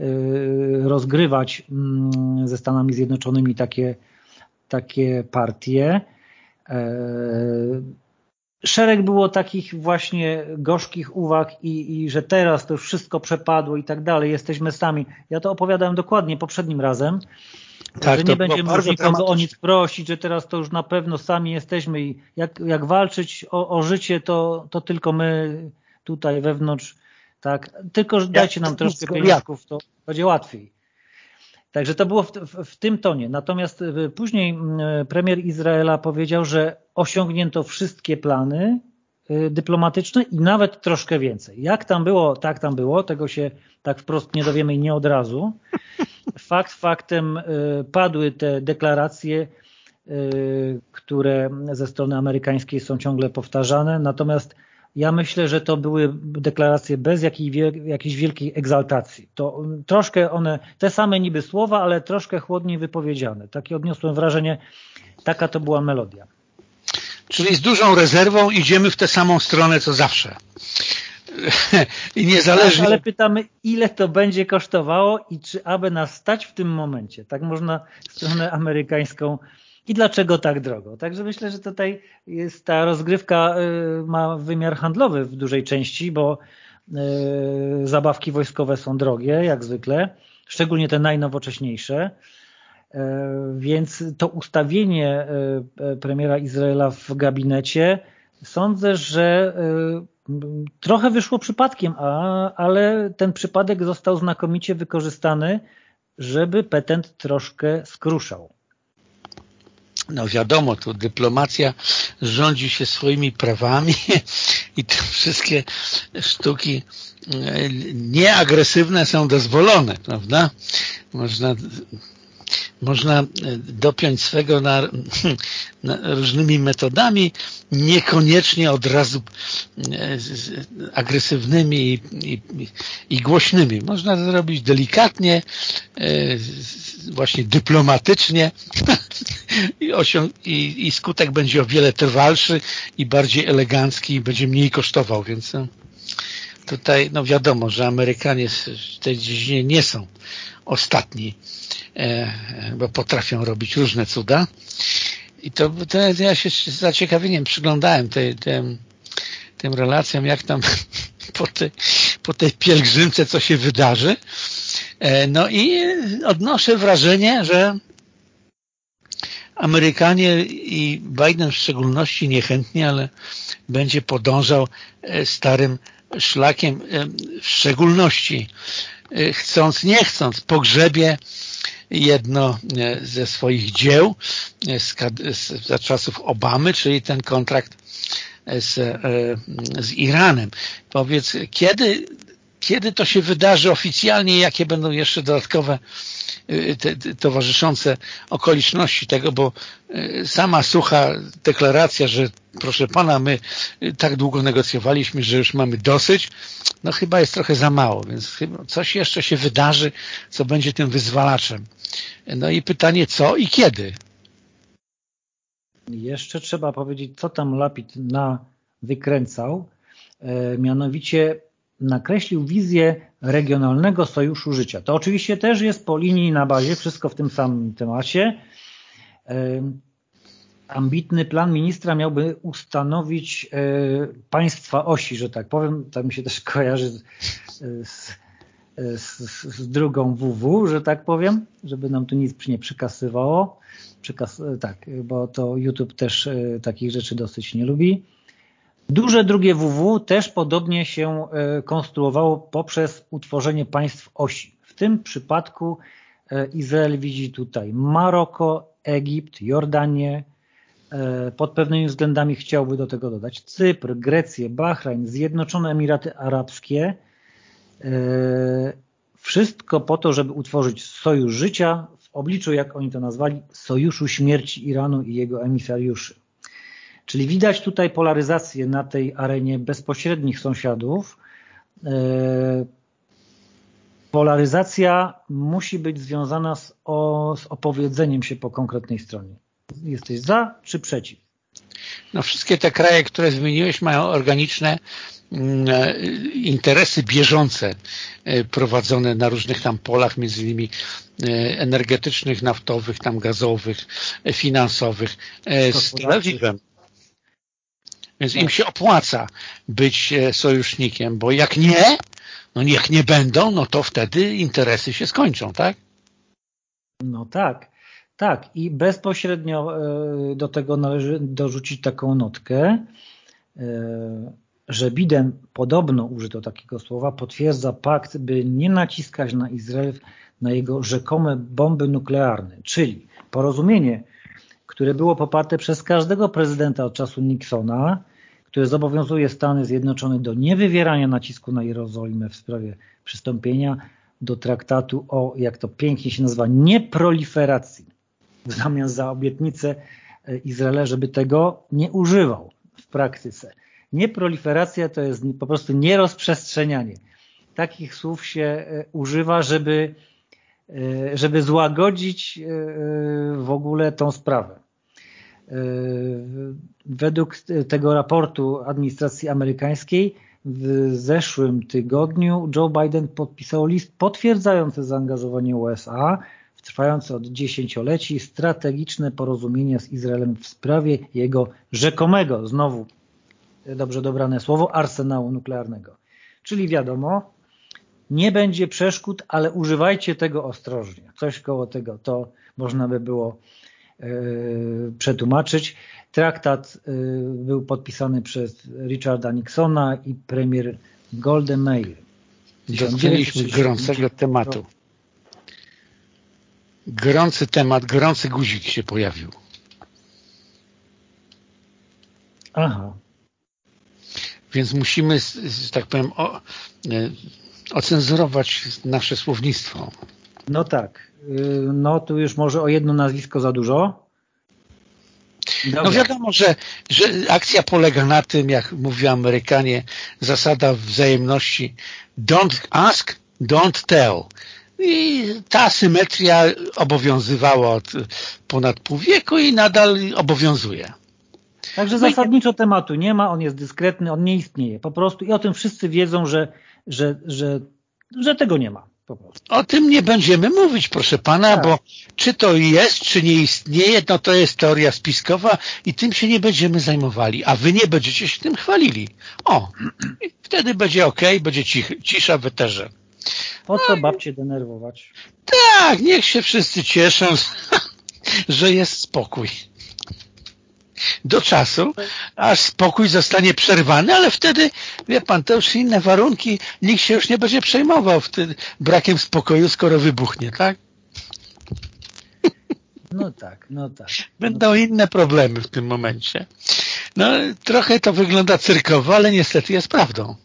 Y, rozgrywać mm, ze Stanami Zjednoczonymi takie, takie partie. E, szereg było takich właśnie gorzkich uwag i, i że teraz to już wszystko przepadło i tak dalej, jesteśmy sami. Ja to opowiadałem dokładnie poprzednim razem, tak, że nie będziemy już nikogo o nic prosić, że teraz to już na pewno sami jesteśmy i jak, jak walczyć o, o życie, to, to tylko my tutaj wewnątrz tak? Tylko dajcie nam troszkę pieniążków, to będzie łatwiej. Także to było w, w, w, tym tonie. Natomiast y, później premier Izraela powiedział, że osiągnięto wszystkie plany y, dyplomatyczne i nawet troszkę więcej. Jak tam było, tak tam było. Tego się tak wprost nie dowiemy i nie od razu. Fakt faktem padły te deklaracje, które ze strony amerykańskiej są ciągle powtarzane. Natomiast ja myślę, że to były deklaracje bez jakiej, jakiejś wielkiej egzaltacji. To troszkę one, te same niby słowa, ale troszkę chłodniej wypowiedziane. Takie odniosłem wrażenie, taka to była melodia.
Czyli z dużą rezerwą idziemy w tę samą stronę, co zawsze. I niezależnie...
Ale pytamy, ile to będzie kosztowało i czy aby nas stać w tym momencie. Tak można stronę amerykańską i dlaczego tak drogo. Także myślę, że tutaj jest ta rozgrywka y, ma wymiar handlowy w dużej części, bo y, zabawki wojskowe są drogie, jak zwykle, szczególnie te najnowocześniejsze, y, więc to ustawienie premiera Izraela w gabinecie sądzę, że trochę wyszło przypadkiem, ale ten przypadek został znakomicie wykorzystany, żeby petent troszkę skruszał.
No wiadomo, tu dyplomacja rządzi się swoimi prawami i te wszystkie sztuki e, nieagresywne są dozwolone, prawda? Można można e, dopiąć swego na, na różnymi metodami, niekoniecznie od razu e, agresywnymi i, i, i głośnymi. Można to zrobić delikatnie, e, właśnie dyplomatycznie i, i, i skutek będzie o wiele trwalszy i bardziej elegancki i będzie mniej kosztował, więc tutaj no wiadomo, że Amerykanie w tej dziedzinie nie są ostatni bo potrafią robić różne cuda. I to, to ja się z zaciekawieniem przyglądałem tej, tej, tym relacjom, jak tam po tej, po tej pielgrzymce co się wydarzy. E, no i odnoszę wrażenie, że Amerykanie i Biden w szczególności niechętnie, ale będzie podążał e, starym szlakiem, e, w szczególności chcąc, nie chcąc, pogrzebie jedno ze swoich dzieł z, za czasów Obamy, czyli ten kontrakt z, z Iranem. Powiedz, kiedy kiedy to się wydarzy oficjalnie, jakie będą jeszcze dodatkowe te, te, towarzyszące okoliczności tego, bo sama sucha deklaracja, że proszę pana, my tak długo negocjowaliśmy, że już mamy dosyć, no chyba jest trochę za mało, więc chyba coś jeszcze się wydarzy, co będzie tym wyzwalaczem. No i pytanie co i kiedy?
Jeszcze trzeba powiedzieć, co tam Lapid na wykręcał, e, mianowicie nakreślił wizję regionalnego sojuszu życia. To oczywiście też jest po linii na bazie, wszystko w tym samym temacie. Ambitny plan ministra miałby ustanowić e, państwa osi, że tak powiem. To mi się też kojarzy z, z, z, z drugą WW, że tak powiem, żeby nam tu nic nie przykasywało. Przykas tak, bo to YouTube też e, takich rzeczy dosyć nie lubi. Duże drugie WW też podobnie się e, konstruowało poprzez utworzenie państw osi. W tym przypadku e, Izrael widzi tutaj Maroko, Egipt, Jordanię, e, pod pewnymi względami chciałby do tego dodać Cypr, Grecję, Bahrajn, Zjednoczone Emiraty Arabskie. Wszystko po to, żeby utworzyć sojusz życia w obliczu, jak oni to nazwali, sojuszu śmierci Iranu i jego emisariuszy. Czyli widać tutaj polaryzację na tej arenie bezpośrednich sąsiadów. E, polaryzacja musi być związana z, z opowiedzeniem się po konkretnej stronie. Jesteś za czy przeciw?
No wszystkie te kraje, które zmieniłeś mają organiczne mm, e, interesy bieżące e, prowadzone na różnych tam polach, między innymi energetycznych, naftowych, tam gazowych, finansowych z Tel Awiwem. Więc im się opłaca być e, sojusznikiem, bo jak nie, no jak nie będą, no to wtedy interesy się skończą, tak?
No tak, tak. I bezpośrednio e, do tego należy dorzucić taką notkę, e, że Biden, podobno użyto takiego słowa, potwierdza pakt, by nie naciskać na Izrael na jego rzekome bomby nuklearne, czyli porozumienie, które było poparte przez każdego prezydenta od czasu Nixona, które zobowiązuje Stany Zjednoczone do niewywierania nacisku na Jerozolimę w sprawie przystąpienia do traktatu o, jak to pięknie się nazywa, nieproliferacji w zamian za obietnicę e, Izraela, żeby tego nie używał w praktyce. Nieproliferacja to jest po prostu nierozprzestrzenianie. Takich słów się e, używa, żeby, e, żeby złagodzić w ogóle tą sprawę. Według tego raportu administracji amerykańskiej w zeszłym tygodniu Joe Biden podpisał list potwierdzający zaangażowanie USA trwające od dziesięcioleci strategiczne porozumienia z Izraelem w sprawie jego rzekomego, znowu dobrze dobrane słowo, arsenału nuklearnego. Czyli wiadomo, nie będzie przeszkód, ale używajcie tego ostrożnie. Coś koło tego to można by było E, przetłumaczyć. Traktat e, był podpisany przez Richarda Nixona i premier Golden Meir.
Dotknęliśmy gorącego tematu. Gorący temat, gorący guzik się pojawił.
Aha.
Więc musimy, tak powiem, o, e, ocenzurować nasze słownictwo.
No tak. Y, no tu już może o jedno nazwisko za dużo.
Dobra. No wiadomo, że, że akcja polega na tym, jak mówią Amerykanie, zasada wzajemności don't ask, don't tell. I ta symetria obowiązywała od ponad pół wieku i nadal obowiązuje.
Także no zasadniczo tematu nie ma, on jest dyskretny, on nie istnieje po prostu i o tym wszyscy wiedzą, że, że, że, że tego nie ma
O tym nie będziemy mówić, proszę pana, tak. bo czy to jest, czy nie istnieje, no to jest teoria spiskowa i tym się nie będziemy zajmowali, a wy nie będziecie się tym chwalili. O, wtedy będzie ok, będzie cich, cisza w eterze.
Po co no babcie denerwować?
Tak, niech się wszyscy cieszą, że jest spokój do czasu, aż spokój zostanie przerwany, ale wtedy, wie pan, to już inne warunki, nikt się już nie będzie przejmował wtedy brakiem spokoju, skoro wybuchnie, tak?
No tak, no tak.
Będą no inne problemy w tym momencie. No, trochę to wygląda cyrkowo, ale niestety jest prawdą.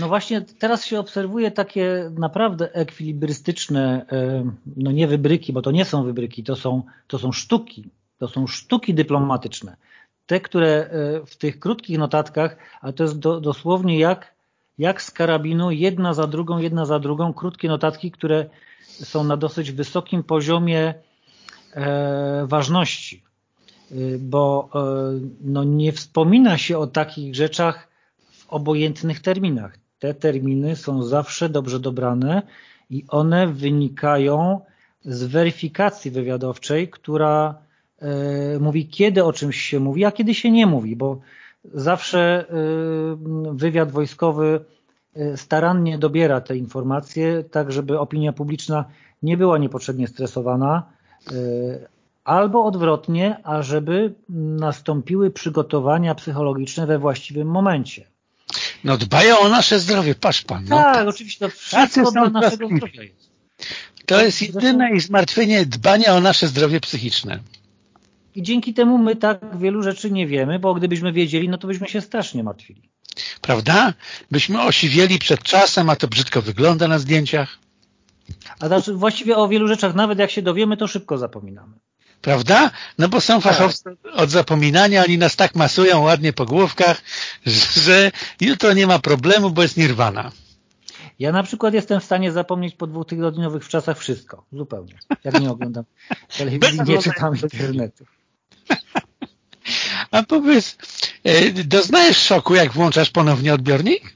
No właśnie teraz się obserwuje takie naprawdę ekwilibrystyczne, e, no nie wybryki, bo to nie są wybryki, to są, to są sztuki to są sztuki dyplomatyczne. Te, które e, w tych krótkich notatkach, a to jest do, dosłownie jak, jak z karabinu, jedna za drugą, jedna za drugą, krótkie notatki, które są na dosyć wysokim poziomie e, ważności. E, bo e, no, nie wspomina się o takich rzeczach w obojętnych terminach. Te terminy są zawsze dobrze dobrane i one wynikają z weryfikacji wywiadowczej, która E, mówi, kiedy o czymś się mówi, a kiedy się nie mówi, bo zawsze e, wywiad wojskowy e, starannie dobiera te informacje, tak żeby opinia publiczna nie była niepotrzebnie stresowana, albo odwrotnie, ażeby nastąpiły przygotowania psychologiczne we właściwym momencie.
No dbają o nasze zdrowie, patrz pan.
No. Tak, oczywiście, to wszystko dla naszego zdrowia jest.
To jest jedyne i zmartwienie dbania o nasze zdrowie psychiczne.
I dzięki temu my tak wielu rzeczy nie wiemy, bo gdybyśmy wiedzieli, no to byśmy się strasznie martwili.
Prawda? Byśmy osiwieli przed czasem, a to brzydko wygląda na zdjęciach.
A znaczy właściwie o wielu rzeczach, nawet jak się dowiemy, to szybko zapominamy.
Prawda? No bo są fachowcy tak. od zapominania, oni nas tak masują ładnie po główkach, że jutro nie ma problemu, bo jest nirwana.
Ja na przykład jestem w stanie zapomnieć po dwutygodniowych wczasach wszystko. Zupełnie. Jak nie oglądam telewizji, nie czytam internetu.
A powiedz, e, doznajesz szoku, jak włączasz ponownie odbiornik?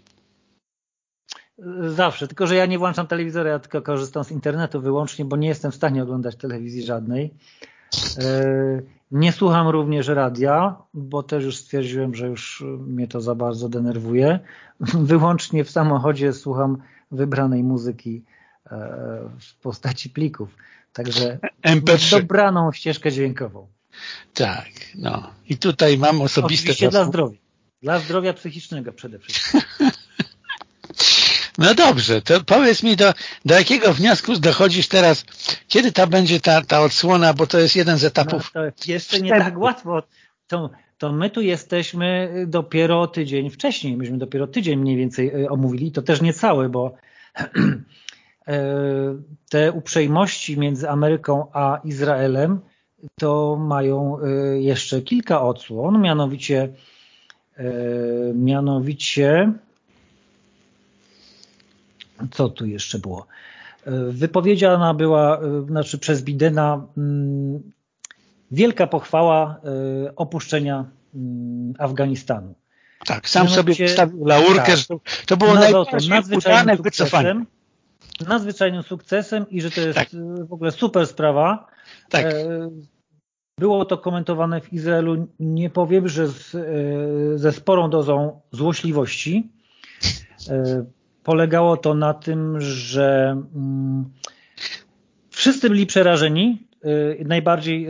Zawsze, tylko że ja nie włączam telewizora, ja tylko korzystam z internetu wyłącznie, bo nie jestem w stanie oglądać telewizji żadnej. E, nie słucham również radia, bo też już stwierdziłem, że już mnie to za bardzo denerwuje. Wyłącznie w samochodzie słucham wybranej muzyki e, w postaci plików. Także MP3. dobraną ścieżkę dźwiękową.
Tak, no. I tutaj mam osobiste...
Oczywiście dla zdrowia. Dla zdrowia psychicznego przede wszystkim.
No dobrze, to powiedz mi, do, do jakiego wniosku dochodzisz teraz, kiedy ta będzie ta, ta odsłona, bo to jest jeden z etapów.
No, to jeszcze nie tak łatwo. To, to my tu jesteśmy dopiero tydzień wcześniej. Myśmy dopiero tydzień mniej więcej y, omówili. To też nie cały, bo e, te uprzejmości między Ameryką a Izraelem to mają y, jeszcze kilka odsłon, mianowicie e, mianowicie co tu jeszcze było? E, wypowiedziana była znaczy przez Bidena mm, wielka pochwała opuszczenia mm, Afganistanu.
Tak, sam sobie wstawił laurkę, tak, że to było najbardziej udane wycofanie.
Nadzwyczajnym sukcesem i że to jest tak. w ogóle super sprawa. Tak. Było to komentowane w Izraelu, nie powiem, że z, e, ze sporą dozą złośliwości. Polegało to na tym, że mm, wszyscy byli przerażeni. E, najbardziej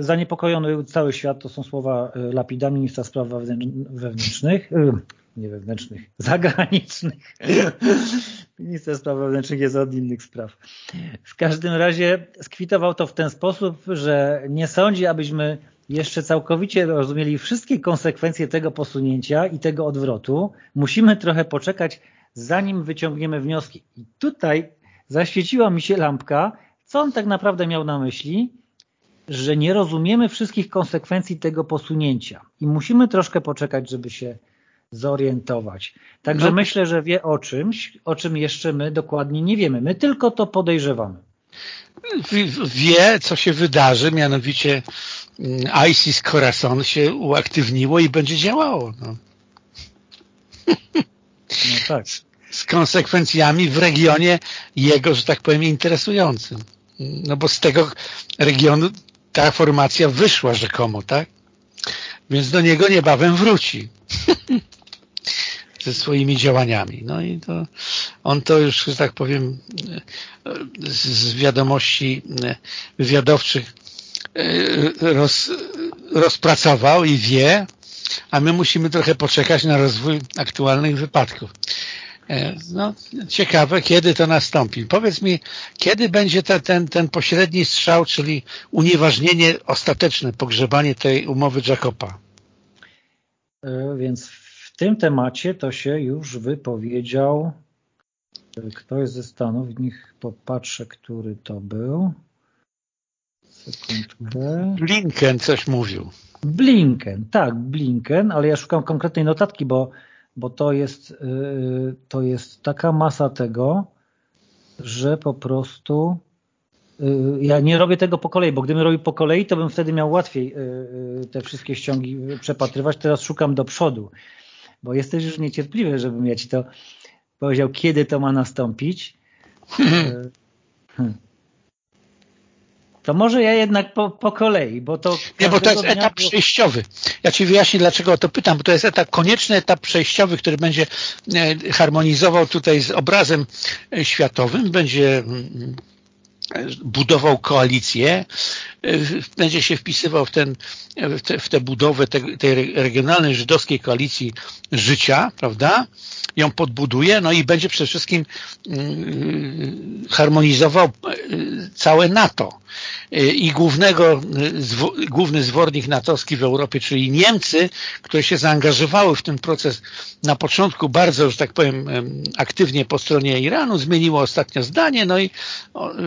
zaniepokojony był cały świat, to są słowa Lapida, ministra spraw wewnętrznych, nie wewnętrznych, zagranicznych. Minister spraw wewnętrznych jest od innych spraw. W każdym razie skwitował to w ten sposób, że nie sądzi, abyśmy jeszcze całkowicie rozumieli wszystkie konsekwencje tego posunięcia i tego odwrotu. Musimy trochę poczekać, zanim wyciągniemy wnioski. I tutaj zaświeciła mi się lampka, co on tak naprawdę miał na myśli, że nie rozumiemy wszystkich konsekwencji tego posunięcia i musimy troszkę poczekać, żeby się zorientować. Także no. myślę, że wie o czymś, o czym jeszcze my dokładnie nie wiemy. My tylko to podejrzewamy.
Wie, co się wydarzy, mianowicie mm, ISIS Corazon się uaktywniło i będzie działało. No.
No tak.
z konsekwencjami w regionie jego, że tak powiem, interesującym. No bo z tego regionu ta formacja wyszła rzekomo, tak? Więc do niego niebawem wróci ze swoimi działaniami. No i to on to już, że tak powiem, z wiadomości wywiadowczych e, roz, rozpracował i wie, a my musimy trochę poczekać na rozwój aktualnych wypadków. E, no, ciekawe, kiedy to nastąpi. Powiedz mi, kiedy będzie te, ten, ten pośredni strzał, czyli unieważnienie ostateczne, pogrzebanie tej umowy Jacoba?
E, więc w tym temacie to się już wypowiedział ktoś ze Stanów. Niech popatrzę, który to był.
Sekundkę. Blinken coś mówił.
Blinken, tak, Blinken, ale ja szukam konkretnej notatki, bo, bo to, jest, yy, to jest taka masa tego, że po prostu yy, ja nie robię tego po kolei, bo gdybym robił po kolei, to bym wtedy miał łatwiej yy, te wszystkie ściągi przepatrywać. Teraz szukam do przodu, bo jesteś już niecierpliwy, żebym ja ci to powiedział, kiedy to ma nastąpić. Hmm. To może ja jednak po, po kolei, bo to...
Nie, bo to jest etap było... przejściowy. Ja Ci wyjaśnię, dlaczego o to pytam, bo to jest etap, konieczny etap przejściowy, który będzie e, harmonizował tutaj z obrazem e, światowym, będzie mm, budował koalicję, e, będzie się wpisywał w, ten, w, te, w tę budowę tej, tej regionalnej żydowskiej koalicji życia, prawda? ją podbuduje, no i będzie przede wszystkim mm, harmonizował e, całe NATO e, i głównego, główny zwornik natowski w Europie, czyli Niemcy, które się zaangażowały w ten proces na początku bardzo, że tak powiem, aktywnie po stronie Iranu, zmieniło ostatnio zdanie, no i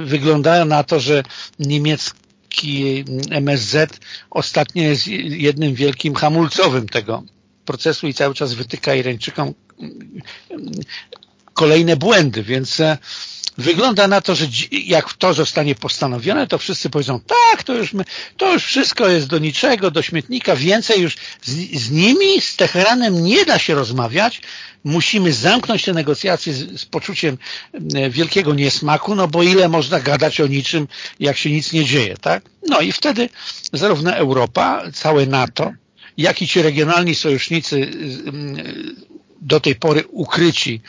wygląda na to, że niemiecki MSZ ostatnio jest jednym wielkim hamulcowym tego procesu i cały czas wytyka Irańczykom kolejne błędy, więc e, wygląda na to, że jak to zostanie postanowione, to wszyscy powiedzą, tak, to już, my, to już wszystko jest do niczego, do śmietnika, więcej już z, z nimi, z Teheranem nie da się rozmawiać, musimy zamknąć te negocjacje z, z, poczuciem e, wielkiego niesmaku, no bo ile można gadać o niczym, jak się nic nie dzieje, tak? No i wtedy zarówno Europa, całe NATO, jak i ci regionalni sojusznicy do tej pory ukryci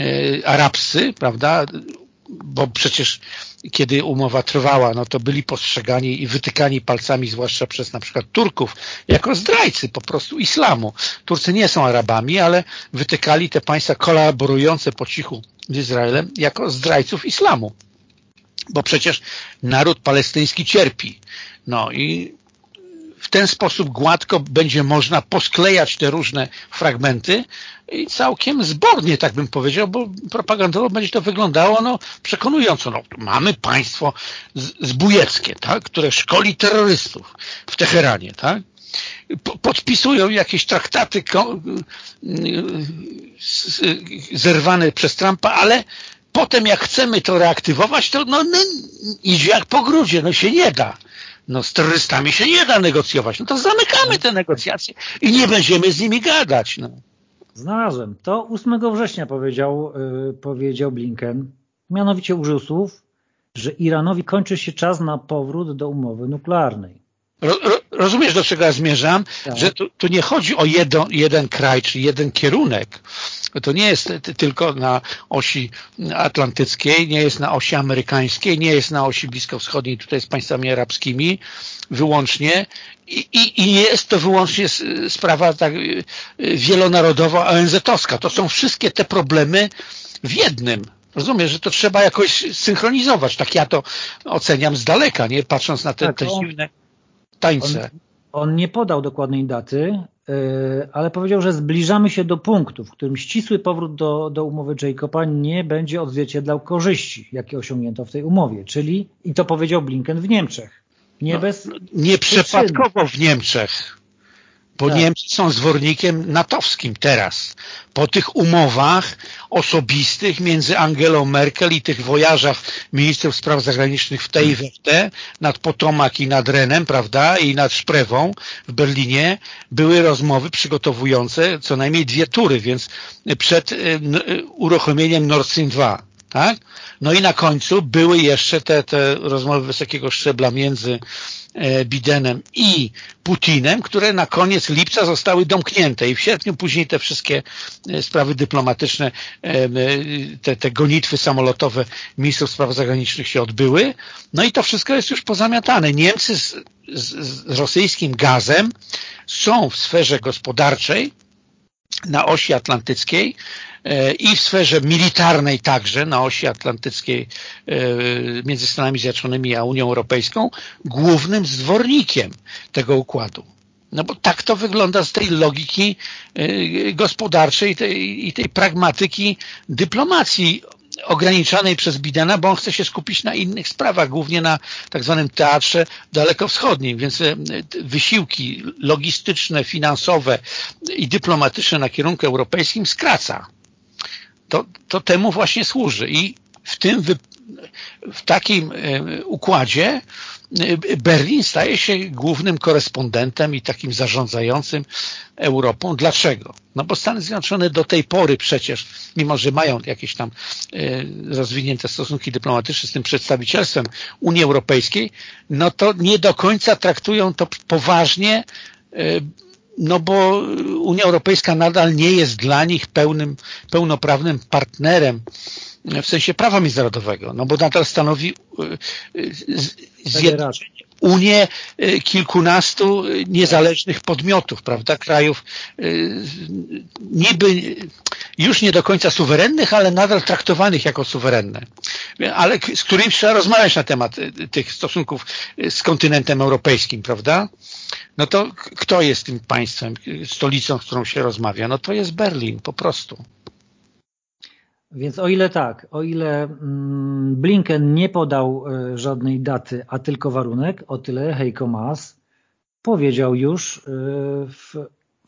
e, arabscy, prawda, bo przecież kiedy umowa trwała, no to byli postrzegani i wytykani palcami, zwłaszcza przez na przykład Turków, jako zdrajcy po prostu islamu. Turcy nie są Arabami, ale wytykali te państwa kolaborujące po cichu z Izraelem jako zdrajców islamu. Bo przecież naród palestyński cierpi. No i w ten sposób gładko będzie można posklejać te różne fragmenty i całkiem zbornie, tak bym powiedział, bo propagandowo będzie to wyglądało no, przekonująco. No, mamy państwo zbójeckie, tak, które szkoli terrorystów w Teheranie, tak? podpisują jakieś traktaty zerwane przez Trumpa, ale potem jak chcemy to reaktywować, to no, no, idzie jak po grudzie, no się nie da. No z terrorystami się nie da negocjować. No to zamykamy te negocjacje i nie będziemy z nimi gadać. No.
Znalazłem. To 8 września powiedział, yy, powiedział Blinken. Mianowicie użył słów, że Iranowi kończy się czas na powrót do umowy nuklearnej.
Ro, ro, rozumiesz, do czego ja zmierzam? Tak. Że tu, tu, nie chodzi o jedno, jeden kraj, czy jeden kierunek. To nie jest tylko na osi atlantyckiej, nie jest na osi amerykańskiej, nie jest na osi bliskowschodniej, tutaj z państwami arabskimi wyłącznie i, i, i nie jest to wyłącznie sprawa tak wielonarodowa ONZ-owska. To są wszystkie te problemy w jednym. Rozumiesz, że to trzeba jakoś synchronizować. Tak ja to oceniam z daleka, nie patrząc na te, tak, te dziwne tańce.
On, on nie podał dokładnej daty, yy, ale powiedział, że zbliżamy się do punktu, w którym ścisły powrót do, do umowy Jacoba nie będzie odzwierciedlał korzyści, jakie osiągnięto w tej umowie. Czyli, i to powiedział Blinken w Niemczech. Nie, no, bez
nie przypadkowo w Niemczech. Bo tak. Niemcy są zwornikiem natowskim teraz. Po tych umowach osobistych między Angelą Merkel i tych wojażach ministrów spraw zagranicznych w tej i te, nad Potomak i nad Renem, prawda, i nad Szprewą w Berlinie, były rozmowy przygotowujące co najmniej dwie tury, więc przed y, y, uruchomieniem Nord Stream 2 tak? No i na końcu były jeszcze te, te rozmowy wysokiego szczebla między e, Bidenem i Putinem, które na koniec lipca zostały domknięte i w sierpniu później te wszystkie e, sprawy dyplomatyczne, e, te, te gonitwy samolotowe ministrów spraw zagranicznych się odbyły. No i to wszystko jest już pozamiatane. Niemcy z, z, z rosyjskim gazem są w sferze gospodarczej na osi atlantyckiej e, i w sferze militarnej także na osi atlantyckiej e, między Stanami Zjednoczonymi a Unią Europejską głównym zwornikiem tego układu. No bo tak to wygląda z tej logiki e, gospodarczej i tej pragmatyki dyplomacji ograniczanej przez Bidena, bo on chce się skupić na innych sprawach, głównie na tak zwanym teatrze dalekowschodnim, więc e, wysiłki logistyczne, finansowe i dyplomatyczne na kierunku europejskim skraca. To, to temu właśnie służy i w tym w takim e, układzie Berlin staje się głównym korespondentem i takim zarządzającym Europą. Dlaczego? No bo Stany Zjednoczone do tej pory przecież, mimo że mają jakieś tam e, rozwinięte stosunki dyplomatyczne z tym przedstawicielstwem Unii Europejskiej, no to nie do końca traktują to poważnie, e, no bo Unia Europejska nadal nie jest dla nich pełnym, pełnoprawnym partnerem w sensie prawa międzynarodowego, no bo nadal stanowi e, zjednoczenie, Unię e, kilkunastu niezależnych podmiotów, prawda, krajów e, niby już nie do końca suwerennych, ale nadal traktowanych jako suwerenne, ale z którymi trzeba rozmawiać na temat tych stosunków z kontynentem europejskim, prawda? No to kto jest tym państwem, stolicą, z którą się rozmawia? No to jest Berlin, po prostu.
Więc o ile tak, o ile mm, Blinken nie podał e, żadnej daty, a tylko warunek, o tyle Heiko Maas powiedział już e, w,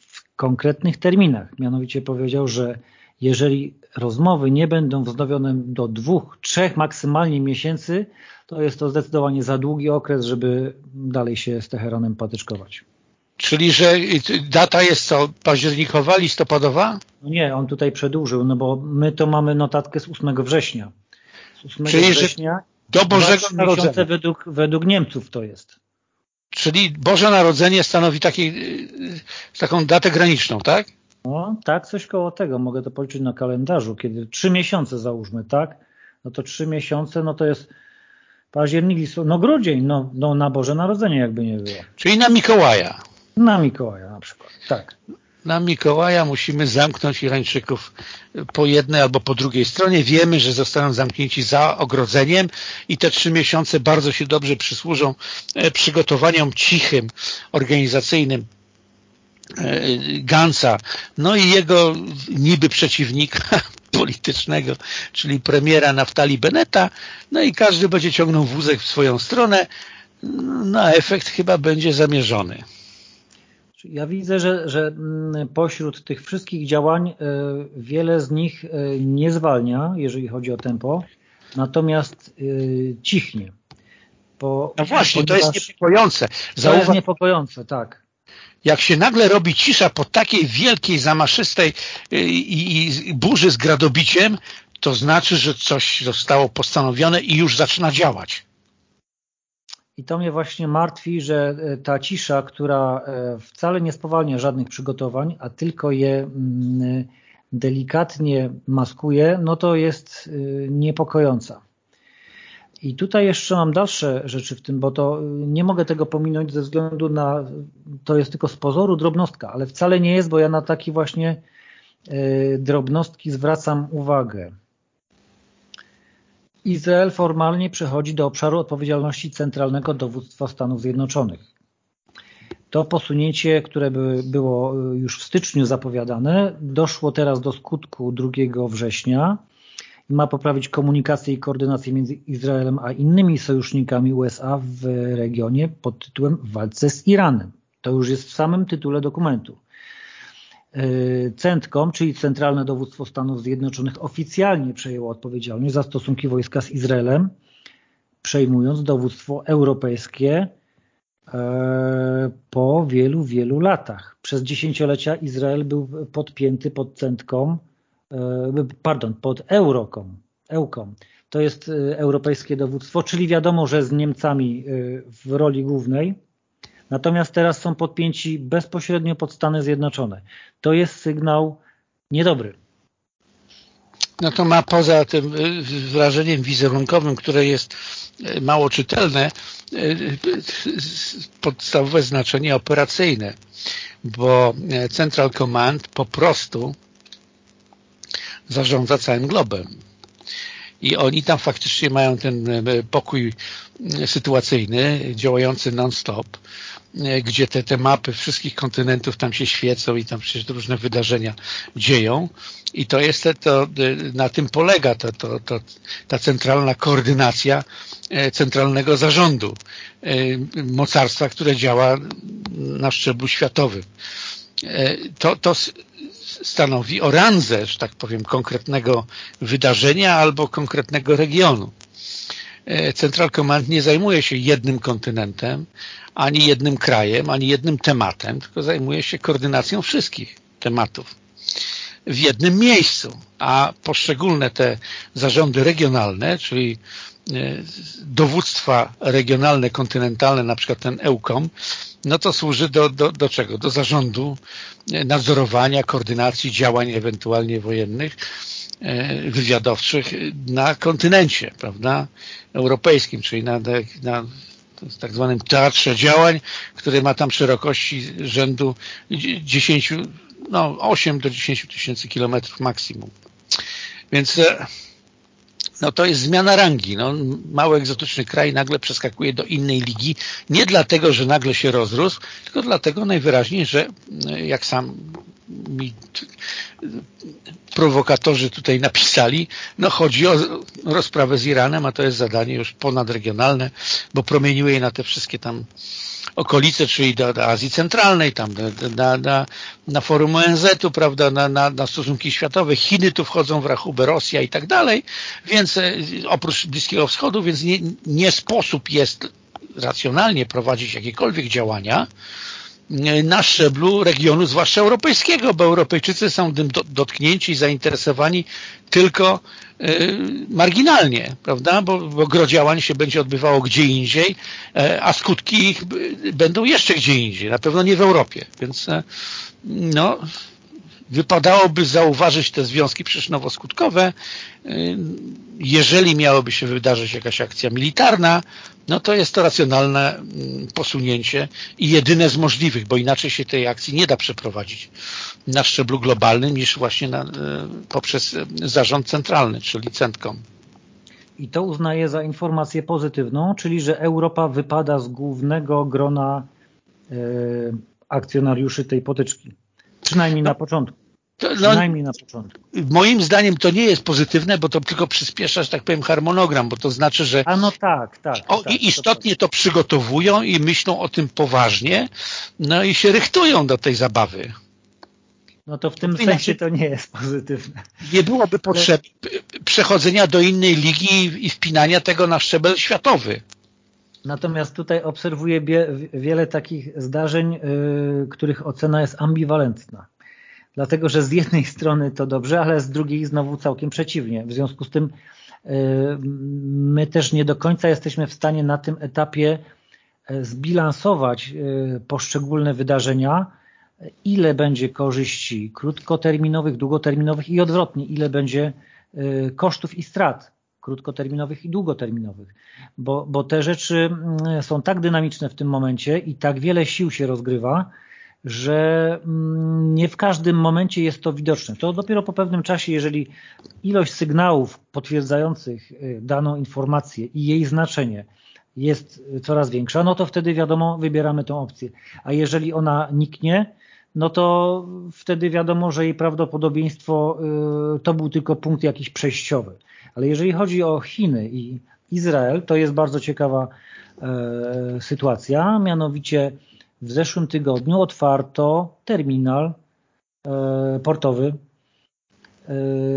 w konkretnych terminach. Mianowicie powiedział, że jeżeli rozmowy nie będą wznowione do dwóch, trzech maksymalnie miesięcy, to jest to zdecydowanie za długi okres, żeby dalej się z Teheranem patyczkować.
Czyli, że data jest co? Październikowa, listopadowa?
No nie, on tutaj przedłużył, no bo my to mamy notatkę z 8 września.
Z 8 Czyli, września do Bożego Narodzenia.
Według, według Niemców to jest.
Czyli Boże Narodzenie stanowi taki, taką datę graniczną, tak?
No, tak, coś koło tego. Mogę to policzyć na kalendarzu, kiedy trzy miesiące załóżmy, tak? No to trzy miesiące, no to jest październik, no grudzień, no, no na Boże Narodzenie jakby nie było.
Czyli na Mikołaja.
Na Mikołaja na przykład, tak.
Na Mikołaja musimy zamknąć Irańczyków po jednej albo po drugiej stronie. Wiemy, że zostaną zamknięci za ogrodzeniem i te trzy miesiące bardzo się dobrze przysłużą e, przygotowaniom cichym, organizacyjnym e, Gansa, no i jego niby przeciwnika politycznego, czyli premiera Naftali Beneta, no i każdy będzie ciągnął wózek w swoją stronę, no a efekt chyba będzie zamierzony.
Ja widzę, że, że mm, pośród tych wszystkich działań e, wiele z nich e, nie zwalnia, jeżeli chodzi o tempo, natomiast e, cichnie.
Bo, no właśnie, to jest niepokojące.
To jest niepokojące, tak.
Jak się nagle robi cisza po takiej wielkiej, zamaszystej i, i burzy z gradobiciem, to znaczy, że coś zostało postanowione i już zaczyna działać.
I to mnie właśnie martwi, że e, ta cisza, która e, wcale nie spowalnia żadnych przygotowań, a tylko je mm, delikatnie maskuje, no to jest e, niepokojąca. I tutaj jeszcze mam dalsze rzeczy w tym, bo to nie mogę tego pominąć ze względu na, to jest tylko z pozoru drobnostka, ale wcale nie jest, bo ja na takie właśnie drobnostki zwracam uwagę. Izrael formalnie przechodzi do obszaru odpowiedzialności Centralnego Dowództwa Stanów Zjednoczonych. To posunięcie, które by było już w styczniu zapowiadane, doszło teraz do skutku 2 września i ma poprawić komunikację i koordynację między Izraelem a innymi sojusznikami USA w regionie pod tytułem walce z Iranem. To już jest w samym tytule dokumentu. CENTCOM, czyli Centralne Dowództwo Stanów Zjednoczonych, oficjalnie przejęło odpowiedzialność za stosunki wojska z Izraelem, przejmując dowództwo europejskie po wielu, wielu latach. Przez dziesięciolecia Izrael był podpięty pod CENTCOM, pardon, pod Eurocom, EUCOM. To jest europejskie dowództwo, czyli wiadomo, że z Niemcami w roli głównej, Natomiast teraz są podpięci bezpośrednio pod Stany Zjednoczone. To jest sygnał niedobry.
No to ma poza tym wrażeniem wizerunkowym, które jest mało czytelne, podstawowe znaczenie operacyjne, bo Central Command po prostu zarządza całym globem. I oni tam faktycznie mają ten pokój sytuacyjny, działający non-stop, gdzie te, te mapy wszystkich kontynentów tam się świecą i tam przecież różne wydarzenia dzieją i to jest to, na tym polega to, to, to, ta centralna koordynacja e, centralnego zarządu e, mocarstwa, które działa na szczeblu światowym. E, to, to stanowi o randze, że tak powiem, konkretnego wydarzenia albo konkretnego regionu. Central Command nie zajmuje się jednym kontynentem, ani jednym krajem, ani jednym tematem, tylko zajmuje się koordynacją wszystkich tematów w jednym miejscu, a poszczególne te zarządy regionalne, czyli e, dowództwa regionalne, kontynentalne, na przykład ten EUCOM, no to służy do, do, do czego? Do zarządu e, nadzorowania, koordynacji działań ewentualnie wojennych, e, wywiadowczych na kontynencie, prawda, europejskim, czyli na, na tak zwanym teatrze działań, który ma tam szerokości rzędu 10, no 8 do 10 tysięcy kilometrów maksimum. Więc e, no to jest zmiana rangi. No, mały egzotyczny kraj nagle przeskakuje do innej ligi, nie dlatego, że nagle się rozrósł, tylko dlatego najwyraźniej, że e, jak sam mi prowokatorzy tutaj napisali, no chodzi o rozprawę z Iranem, a to jest zadanie już ponadregionalne, bo promieniuje na te wszystkie tam okolice, czyli do, do Azji Centralnej, tam na, na, na forum ONZ-u, prawda, na, na, na stosunki światowe. Chiny tu wchodzą w rachubę, Rosja i tak dalej, więc e, oprócz Bliskiego Wschodu, więc nie, nie sposób jest racjonalnie prowadzić jakiekolwiek działania, na szczeblu regionu, zwłaszcza europejskiego, bo Europejczycy są tym dotknięci i zainteresowani tylko y, marginalnie, prawda? Bo, bo gro działań się będzie odbywało gdzie indziej, e, a skutki ich będą jeszcze gdzie indziej, na pewno nie w Europie. Więc e, no, wypadałoby zauważyć te związki przyczynowo-skutkowe. Y, jeżeli miałoby się wydarzyć jakaś akcja militarna, no to jest to racjonalne mm, posunięcie i jedyne z możliwych, bo inaczej się tej akcji nie da przeprowadzić na szczeblu globalnym niż właśnie na, y, poprzez zarząd centralny, czyli CENTCOM.
I to uznaje za informację pozytywną, czyli że Europa wypada z głównego grona y, akcjonariuszy tej potyczki. Przynajmniej no, na początku. To, no, Przynajmniej na początku.
Moim zdaniem to nie jest pozytywne, bo to tylko przyspiesza, że tak powiem, harmonogram, bo to znaczy, że
A no tak, tak,
o,
tak
istotnie to, to przygotowują i myślą o tym poważnie, no i się rychtują do tej zabawy.
No to w tym Inaczej sensie to nie jest pozytywne.
Nie byłoby potrzeby przechodzenia do innej ligi i wpinania tego na szczebel światowy.
Natomiast tutaj obserwuję wiele takich zdarzeń, yy, których ocena jest ambiwalentna. Dlatego, że z jednej strony to dobrze, ale z drugiej znowu całkiem przeciwnie. W związku z tym yy, my też nie do końca jesteśmy w stanie na tym etapie yy, zbilansować yy, poszczególne wydarzenia, ile będzie korzyści krótkoterminowych, długoterminowych i odwrotnie, ile będzie kosztów i strat krótkoterminowych i długoterminowych, bo, bo te rzeczy mm, są tak dynamiczne w tym momencie i tak wiele sił się rozgrywa, że mm, nie w każdym momencie jest to widoczne. To dopiero po pewnym czasie, jeżeli ilość sygnałów potwierdzających y, daną informację i jej znaczenie jest coraz większa, no to wtedy wiadomo, wybieramy tą opcję. A jeżeli ona niknie, no to wtedy wiadomo, że jej prawdopodobieństwo y, to był tylko punkt jakiś przejściowy. Ale jeżeli chodzi o Chiny i Izrael, to jest bardzo ciekawa e, sytuacja, mianowicie w zeszłym tygodniu otwarto terminal portowy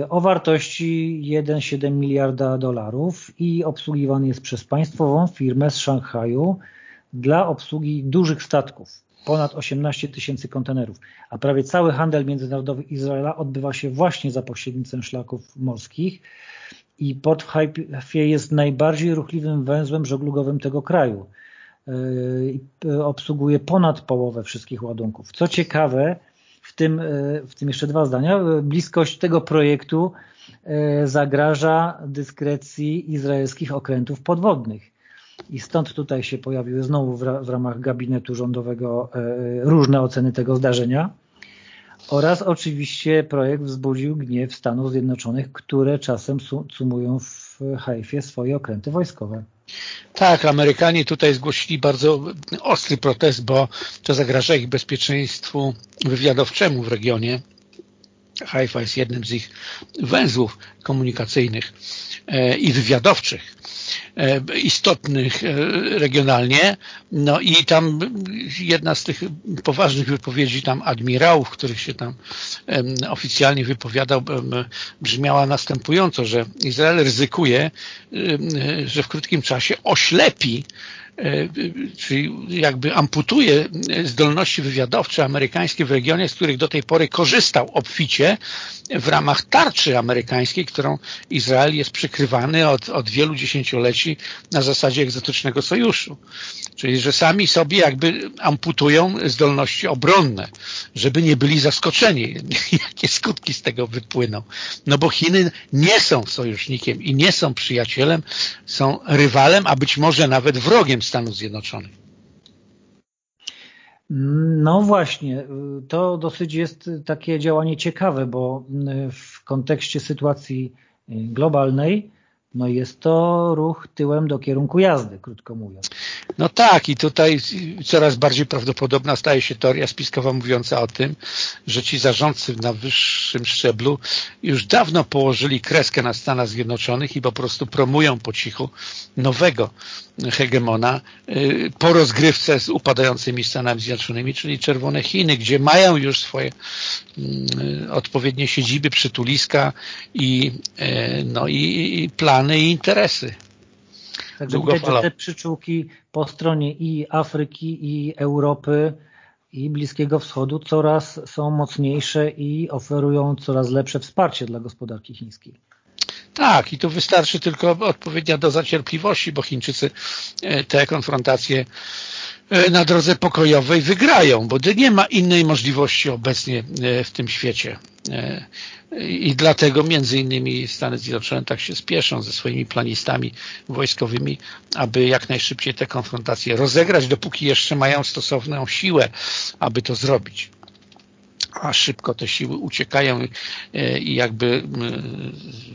o wartości 1,7 miliarda dolarów i obsługiwany jest przez państwową firmę z Szanghaju dla obsługi dużych statków, ponad 18 tysięcy kontenerów, a prawie cały handel międzynarodowy Izraela odbywa się właśnie za pośrednictwem szlaków morskich i port w Haifie jest najbardziej ruchliwym węzłem żeglugowym tego kraju. Yy, obsługuje ponad połowę wszystkich ładunków. Co ciekawe, w tym, yy, w tym jeszcze dwa zdania, bliskość tego projektu yy, zagraża dyskrecji izraelskich okrętów podwodnych. I stąd tutaj się pojawiły znowu w ramach gabinetu rządowego różne oceny tego zdarzenia. Oraz oczywiście projekt wzbudził gniew Stanów Zjednoczonych, które czasem sumują w Haifie swoje okręty wojskowe.
Tak, Amerykanie tutaj zgłosili bardzo ostry protest, bo to zagraża ich bezpieczeństwu wywiadowczemu w regionie. Haifa jest jednym z ich węzłów komunikacyjnych e, i wywiadowczych. E, istotnych e, regionalnie. No i tam jedna z tych poważnych wypowiedzi tam admirałów, których się tam oficjalnie wypowiadał, brzmiała następująco, że Izrael ryzykuje, że w krótkim czasie oślepi czyli jakby amputuje zdolności wywiadowcze amerykańskie w regionie, z których do tej pory korzystał obficie w ramach tarczy amerykańskiej, którą Izrael jest przykrywany od, od wielu dziesięcioleci na zasadzie egzotycznego sojuszu. Czyli, że sami sobie jakby amputują zdolności obronne, żeby nie byli zaskoczeni, jakie skutki z tego wypłyną. No bo Chiny nie są sojusznikiem i nie są przyjacielem, są rywalem, a być może nawet wrogiem Stanów Zjednoczonych.
No właśnie, to dosyć jest takie działanie ciekawe, bo w kontekście sytuacji globalnej no jest to ruch tyłem do kierunku jazdy, krótko mówiąc.
No tak i tutaj coraz bardziej prawdopodobna staje się teoria spiskowa mówiąca o tym, że ci zarządcy na wyższym szczeblu już dawno położyli kreskę na Stanach Zjednoczonych i po prostu promują po cichu nowego hegemona y, po rozgrywce z upadającymi Stanami Zjednoczonymi, czyli Czerwone Chiny, gdzie mają już swoje y, odpowiednie siedziby, przytuliska i, y, no i plany i interesy.
Także widać, że te przyczółki po stronie i Afryki, i Europy, i Bliskiego Wschodu coraz są mocniejsze i oferują coraz lepsze wsparcie dla gospodarki chińskiej.
Tak, i tu wystarczy tylko odpowiednia doza cierpliwości, bo Chińczycy e, te konfrontacje e, na drodze pokojowej wygrają, bo nie ma innej możliwości obecnie e, w tym świecie. I dlatego między innymi Stany Zjednoczone tak się spieszą ze swoimi planistami wojskowymi, aby jak najszybciej te konfrontacje rozegrać, dopóki jeszcze mają stosowną siłę, aby to zrobić a szybko te siły uciekają e, i jakby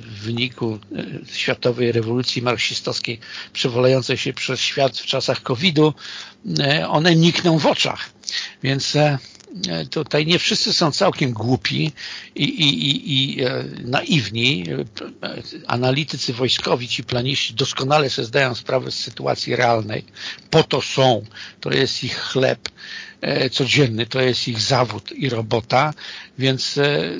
w wyniku e, światowej rewolucji marksistowskiej przewalającej się przez świat w czasach COVID-u e, one nikną w oczach. Więc tutaj nie wszyscy są całkiem głupi i, i, i, i naiwni. Analitycy wojskowi, ci planiści doskonale sobie zdają sprawę z sytuacji realnej. Po to są. To jest ich chleb E, codzienny, to jest ich zawód i robota, więc e,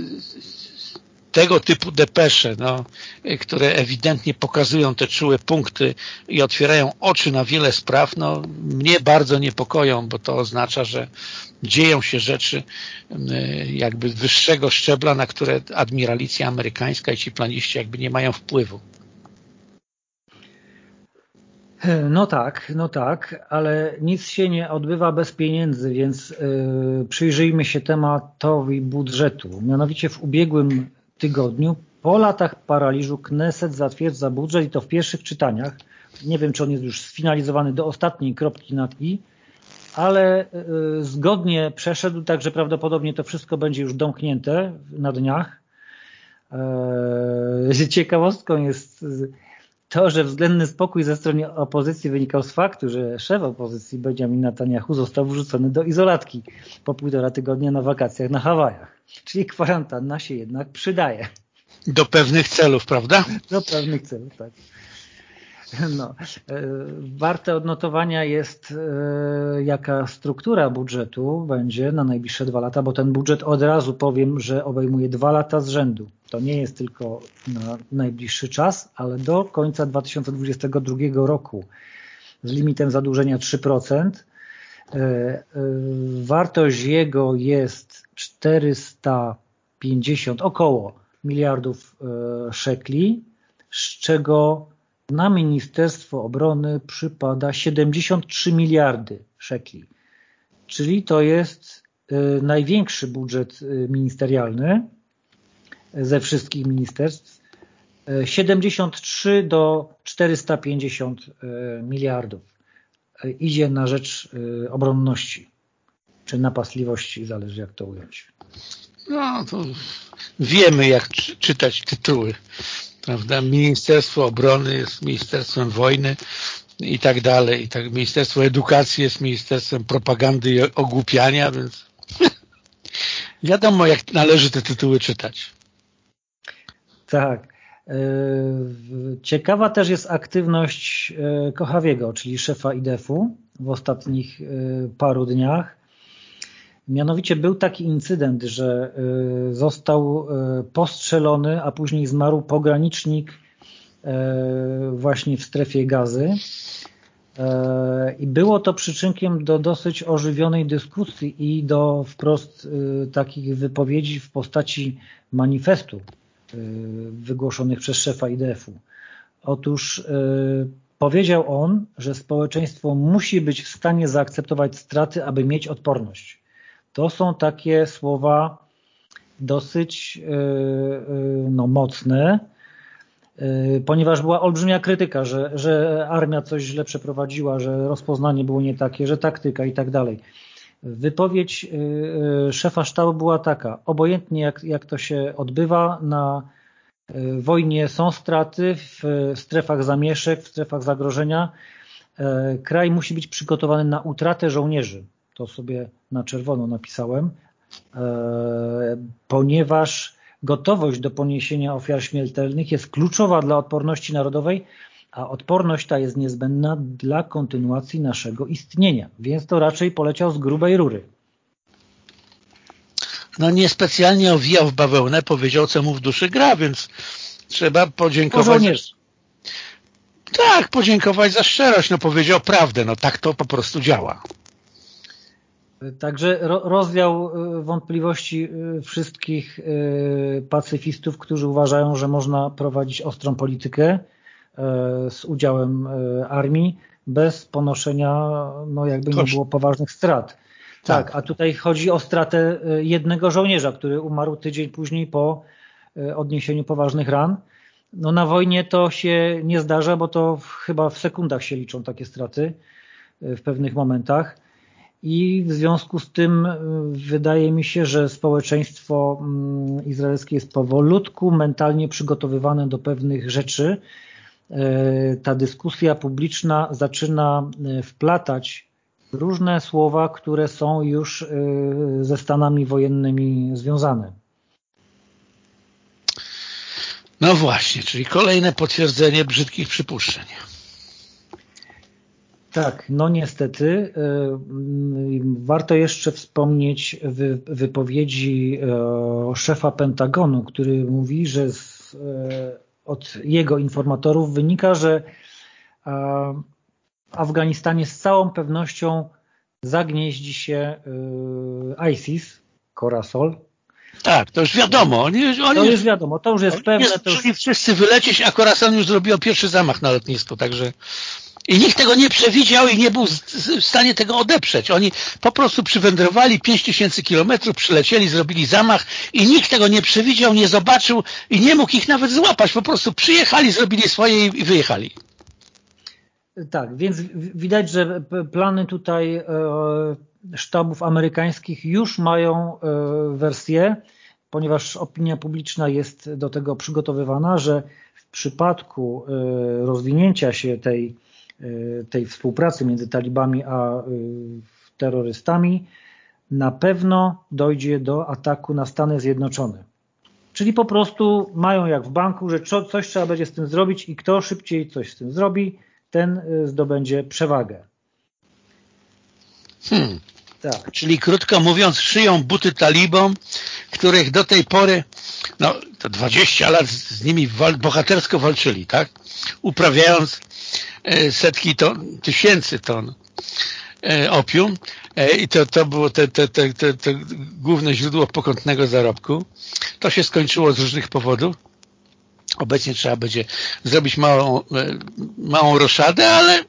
tego typu depesze, no, e, które ewidentnie pokazują te czułe punkty i otwierają oczy na wiele spraw, no, mnie bardzo niepokoją, bo to oznacza, że dzieją się rzeczy jakby wyższego szczebla, na które admiralicja amerykańska i ci planiści jakby nie mają wpływu.
No tak, no tak, ale nic się nie odbywa bez pieniędzy, więc yy, przyjrzyjmy się tematowi budżetu. Mianowicie w ubiegłym tygodniu po latach paraliżu Kneset zatwierdza budżet i to w pierwszych czytaniach. Nie wiem, czy on jest już sfinalizowany do ostatniej kropki nad i, ale yy, zgodnie przeszedł, także prawdopodobnie to wszystko będzie już domknięte na dniach. Yy, ciekawostką jest to, że względny spokój ze strony opozycji wynikał z faktu, że szef opozycji Benjamin Netanyahu został wrzucony do izolatki po półtora tygodnia na wakacjach na Hawajach. Czyli kwarantanna się jednak przydaje.
Do pewnych celów, prawda?
Do pewnych celów, tak. No, warte odnotowania jest jaka struktura budżetu będzie na najbliższe dwa lata, bo ten budżet od razu powiem, że obejmuje dwa lata z rzędu. To nie jest tylko na najbliższy czas, ale do końca 2022 roku z limitem zadłużenia 3%. Wartość jego jest 450 około miliardów szekli, z czego na Ministerstwo Obrony przypada 73 miliardy szekli. Czyli to jest y, największy budżet y, ministerialny ze wszystkich ministerstw. 73 y, do 450 miliardów idzie na rzecz obronności czy napastliwości, zależy jak to ująć.
No, to wiemy jak czytać tytuły prawda? Ministerstwo Obrony jest Ministerstwem Wojny i tak dalej. I tak Ministerstwo Edukacji jest Ministerstwem Propagandy i Ogłupiania, więc wiadomo, jak należy te tytuły czytać.
Tak. E, ciekawa też jest aktywność e, Kochawiego, czyli szefa IDEF-u w ostatnich e, paru dniach. Mianowicie był taki incydent, że y, został y, postrzelony, a później zmarł pogranicznik y, właśnie w strefie gazy. I było to przyczynkiem do dosyć ożywionej dyskusji i do wprost takich wypowiedzi w postaci manifestu wygłoszonych przez szefa IDF-u. Otóż powiedział on, że społeczeństwo musi być w stanie zaakceptować straty, aby mieć odporność. To są takie słowa dosyć e, e, no, mocne, e, ponieważ była olbrzymia krytyka, że, że armia coś źle przeprowadziła, że rozpoznanie było nie takie, że taktyka i tak dalej. Wypowiedź szefa sztabu była taka, obojętnie jak, jak to się odbywa, na wojnie są straty, w strefach zamieszek, w strefach zagrożenia, kraj musi być przygotowany na utratę żołnierzy to sobie na czerwono napisałem, e, ponieważ gotowość do poniesienia ofiar śmiertelnych jest kluczowa dla odporności narodowej, a odporność ta jest niezbędna dla kontynuacji naszego istnienia. Więc to raczej poleciał z grubej rury.
No niespecjalnie owijał w bawełnę, powiedział co mu w duszy gra, więc trzeba podziękować. Tak, podziękować za szczerość. No powiedział prawdę, no tak to po prostu działa.
Także rozwiał y, wątpliwości y, wszystkich y, pacyfistów, którzy uważają, że można prowadzić ostrą politykę z udziałem armii bez ponoszenia, no jakby nie było poważnych strat. Tak. tak, a tutaj chodzi o stratę jednego żołnierza, który umarł tydzień później po odniesieniu poważnych ran. No na wojnie to się nie zdarza, bo to chyba w sekundach się liczą takie straty w pewnych momentach i w związku z tym y, wydaje mi się, że społeczeństwo mm, izraelskie jest powolutku mentalnie przygotowywane do pewnych rzeczy. E, ta dyskusja publiczna zaczyna e, wplatać różne słowa, które są już e, ze stanami wojennymi związane.
No właśnie, czyli kolejne potwierdzenie brzydkich przypuszczeń.
Tak, no niestety. Y, warto jeszcze wspomnieć wypowiedzi e, szefa Pentagonu, który mówi, że z, od jego informatorów wynika, że w Afganistanie z całą pewnością zagnieździ się ISIS, Korasol.
Tak, to już wiadomo. Oni, oni,
to już wiadomo, to już jest pewne.
to już... wszyscy wylecieć, a Korasol już zrobił pierwszy zamach na lotnisko, także i nikt tego nie przewidział i nie był w stanie tego odeprzeć. Oni po prostu przywędrowali 5 tysięcy kilometrów, przylecieli, zrobili zamach i nikt tego nie przewidział, nie zobaczył i nie mógł ich nawet złapać. Po prostu przyjechali, zrobili swoje i wyjechali.
Tak, więc widać, że plany tutaj e, sztabów amerykańskich już mają e, wersję, ponieważ opinia publiczna jest do tego przygotowywana, że w przypadku e, rozwinięcia się tej tej współpracy między talibami a y, terrorystami na pewno dojdzie do ataku na Stany Zjednoczone. Czyli po prostu mają jak w banku, że coś trzeba będzie z tym zrobić i kto szybciej coś z tym zrobi, ten y, zdobędzie przewagę.
Hmm. Tak. Czyli krótko mówiąc, szyją buty talibom, których do tej pory, no to 20 lat z nimi wal bohatersko walczyli, tak? Uprawiając setki ton, tysięcy ton e, opium e, i to, to było te, te, te, te, te główne źródło pokątnego zarobku. To się skończyło z różnych powodów. Obecnie trzeba będzie zrobić małą, małą roszadę, ale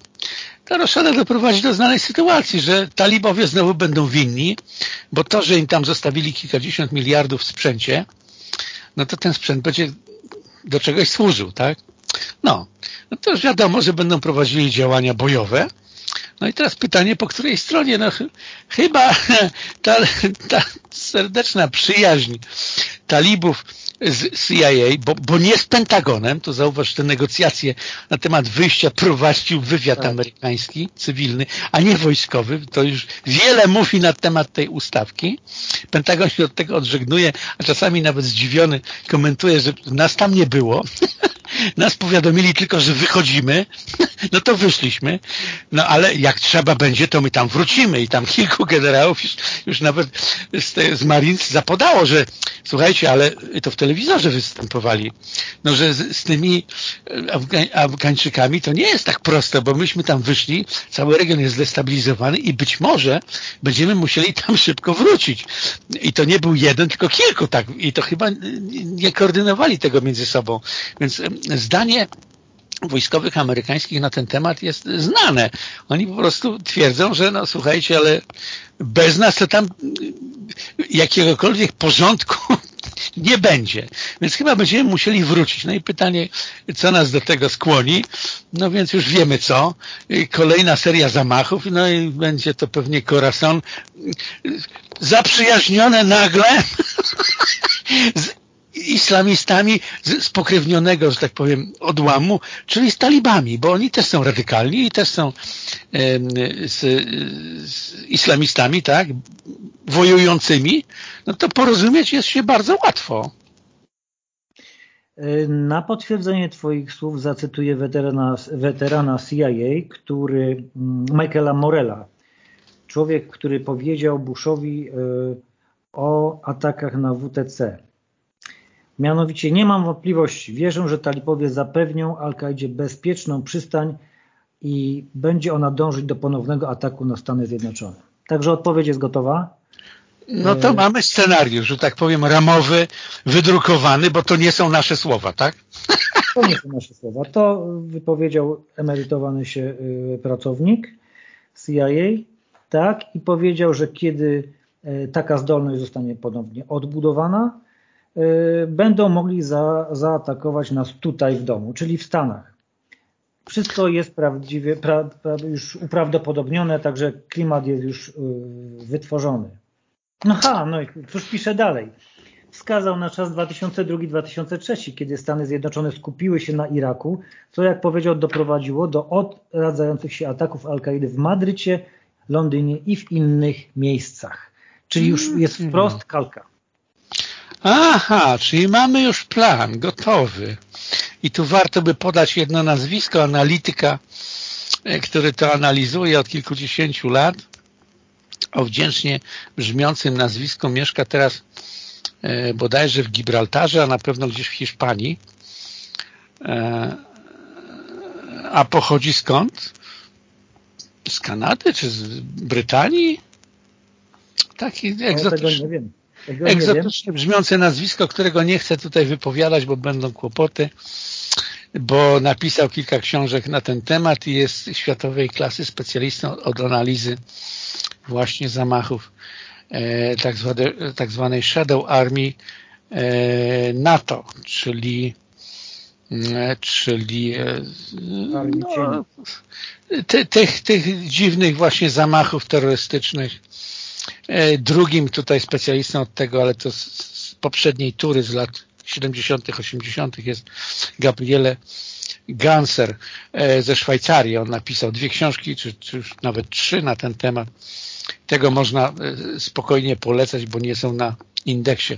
ta roszada doprowadzi do znanej sytuacji, że talibowie znowu będą winni, bo to, że im tam zostawili kilkadziesiąt miliardów w sprzęcie, no to ten sprzęt będzie do czegoś służył, tak? No, no to już wiadomo, że będą prowadzili działania bojowe. No i teraz pytanie, po której stronie? No ch chyba ta, ta serdeczna przyjaźń talibów z CIA, bo, bo nie z Pentagonem, to zauważ, te negocjacje na temat wyjścia prowadził wywiad tak. amerykański, cywilny, a nie wojskowy. To już wiele mówi na temat tej ustawki. Pentagon się od tego odżegnuje, a czasami nawet zdziwiony komentuje, że nas tam nie było. Nas powiadomili tylko, że wychodzimy, no to wyszliśmy, no ale jak trzeba będzie, to my tam wrócimy. I tam kilku generałów już, już nawet z, te, z Marines zapodało, że słuchajcie, ale to w telewizorze występowali, no że z, z tymi Afga Afgańczykami to nie jest tak proste, bo myśmy tam wyszli, cały region jest zdestabilizowany i być może będziemy musieli tam szybko wrócić. I to nie był jeden, tylko kilku tak. I to chyba nie koordynowali tego między sobą. Więc zdanie wojskowych amerykańskich na ten temat jest znane. Oni po prostu twierdzą, że no słuchajcie, ale bez nas to tam jakiegokolwiek porządku nie będzie. Więc chyba będziemy musieli wrócić. No i pytanie, co nas do tego skłoni? No więc już wiemy co. Kolejna seria zamachów, no i będzie to pewnie Corazon zaprzyjaźnione nagle z islamistami z spokrewnionego, że tak powiem, odłamu, czyli z talibami, bo oni też są radykalni i też są z, z islamistami, tak, wojującymi, no to porozumieć jest się bardzo łatwo.
Na potwierdzenie Twoich słów zacytuję weterana, weterana CIA, który mm, Michaela Morella, człowiek, który powiedział Bushowi e, o atakach na WTC. Mianowicie nie mam wątpliwości, wierzę, że talibowie zapewnią Al-Kaidzie bezpieczną przystań i będzie ona dążyć do ponownego ataku na Stany Zjednoczone. Także odpowiedź jest gotowa.
No to e... mamy scenariusz, że tak powiem, ramowy, wydrukowany, bo to nie są nasze słowa, tak?
To nie są nasze słowa. To wypowiedział emerytowany się y, pracownik CIA, tak, i powiedział, że kiedy e, taka zdolność zostanie ponownie odbudowana, będą mogli za, zaatakować nas tutaj w domu, czyli w Stanach. Wszystko jest prawdziwie, pra, pra, już uprawdopodobnione, także klimat jest już y, wytworzony. No ha, no i cóż pisze dalej. Wskazał na czas 2002-2003, kiedy Stany Zjednoczone skupiły się na Iraku, co jak powiedział doprowadziło do odradzających się ataków Al-Kaidy w Madrycie, Londynie i w innych miejscach. Czyli już jest mm. wprost kalka.
Aha, czyli mamy już plan gotowy. I tu warto by podać jedno nazwisko analityka, e, który to analizuje od kilkudziesięciu lat. O wdzięcznie brzmiącym nazwisku mieszka teraz e, bodajże w Gibraltarze, a na pewno gdzieś w Hiszpanii. E, a pochodzi skąd? Z Kanady czy z Brytanii? Taki egzotyczny. Egzotycznie brzmiące nazwisko, którego nie chcę tutaj wypowiadać, bo będą kłopoty, bo napisał kilka książek na ten temat i jest światowej klasy specjalistą od analizy właśnie zamachów e, tak, zwane, tak zwanej Shadow Army e, NATO, czyli e, czyli no, ty, tych, tych dziwnych właśnie zamachów terrorystycznych. E, drugim tutaj specjalistą od tego, ale to z poprzedniej tury z lat 70., 80. jest Gabriele Ganser e, ze Szwajcarii. On napisał dwie książki, czy, czy już nawet trzy na ten temat. Tego można e, spokojnie polecać, bo nie są na indeksie,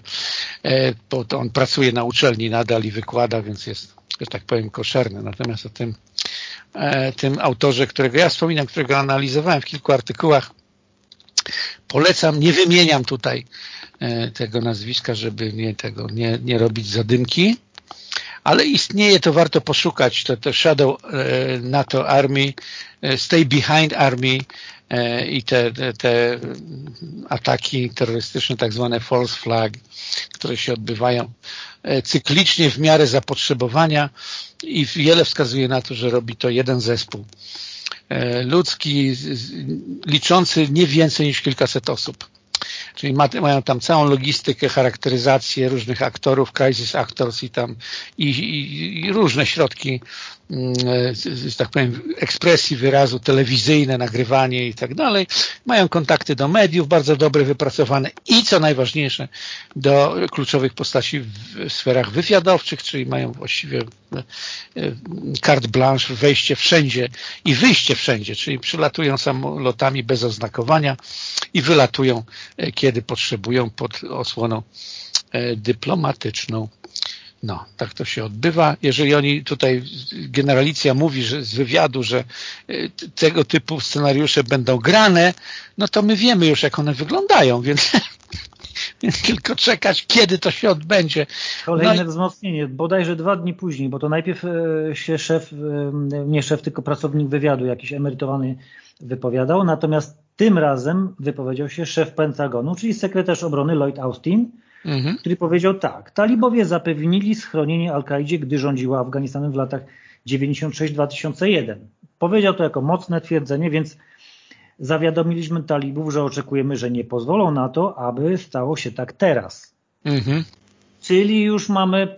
bo to on pracuje na uczelni nadal i wykłada, więc jest, że tak powiem, koszerny. Natomiast o tym, tym autorze, którego ja wspominam, którego analizowałem w kilku artykułach, polecam, nie wymieniam tutaj tego nazwiska, żeby nie, tego, nie, nie robić zadymki, ale istnieje, to warto poszukać, to, to Shadow NATO Army, Stay Behind Army i te, te, te ataki terrorystyczne, tak zwane false flag, które się odbywają cyklicznie w miarę zapotrzebowania i wiele wskazuje na to, że robi to jeden zespół ludzki, liczący nie więcej niż kilkaset osób. Czyli mają tam całą logistykę, charakteryzację różnych aktorów, crisis actors i tam i, i, i różne środki że tak powiem, ekspresji wyrazu, telewizyjne, nagrywanie i tak dalej. Mają kontakty do mediów, bardzo dobre, wypracowane i co najważniejsze, do kluczowych postaci w sferach wywiadowczych, czyli mają właściwie carte blanche, wejście wszędzie i wyjście wszędzie, czyli przylatują samolotami bez oznakowania i wylatują, kiedy potrzebują pod osłoną dyplomatyczną. No, tak to się odbywa. Jeżeli oni tutaj, generalicja mówi że z wywiadu, że y, tego typu scenariusze będą grane, no to my wiemy już, jak one wyglądają, więc, więc tylko czekać, kiedy to się odbędzie.
Kolejne no wzmocnienie, bodajże dwa dni później, bo to najpierw e, się szef, e, nie szef, tylko pracownik wywiadu, jakiś emerytowany wypowiadał, natomiast tym razem wypowiedział się szef Pentagonu, czyli sekretarz obrony Lloyd Austin, mhm. który powiedział tak. Talibowie zapewnili schronienie Al-Kaidzie, gdy rządziła Afganistanem w latach 96-2001. Powiedział to jako mocne twierdzenie, więc zawiadomiliśmy talibów, że oczekujemy, że nie pozwolą na to, aby stało się tak teraz. Mhm. Czyli już mamy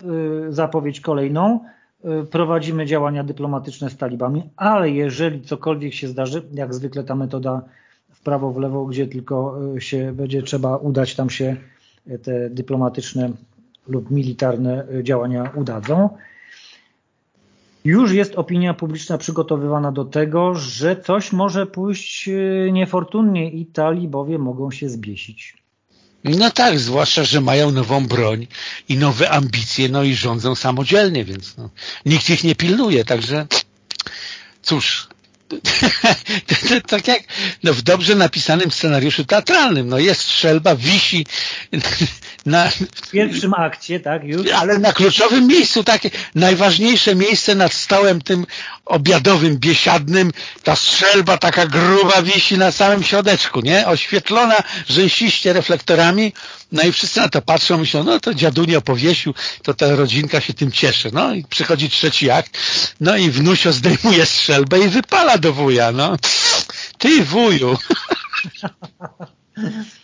y, zapowiedź kolejną, y, prowadzimy działania dyplomatyczne z talibami, ale jeżeli cokolwiek się zdarzy, jak zwykle ta metoda w prawo, w lewo, gdzie tylko y, się będzie trzeba udać, tam się te dyplomatyczne lub militarne działania udadzą. Już jest opinia publiczna przygotowywana do tego, że coś może pójść e, niefortunnie i talibowie mogą się zbiesić.
No tak, zwłaszcza, że mają nową broń i nowe ambicje, no i rządzą samodzielnie, więc no, nikt ich nie pilnuje, także cóż, tak jak no, w dobrze napisanym scenariuszu teatralnym. No jest strzelba, wisi
na... W pierwszym akcie, tak? Już?
Ale na kluczowym miejscu, takie najważniejsze miejsce nad stołem tym obiadowym, biesiadnym, ta strzelba taka gruba wisi na samym środeczku, nie? Oświetlona rzęsiście reflektorami, no i wszyscy na to patrzą, myślą, no to dziadunio powiesił, to ta rodzinka się tym cieszy. No i przychodzi trzeci akt, no i wnusio zdejmuje strzelbę i wypala do wuja, no. Ty wuju.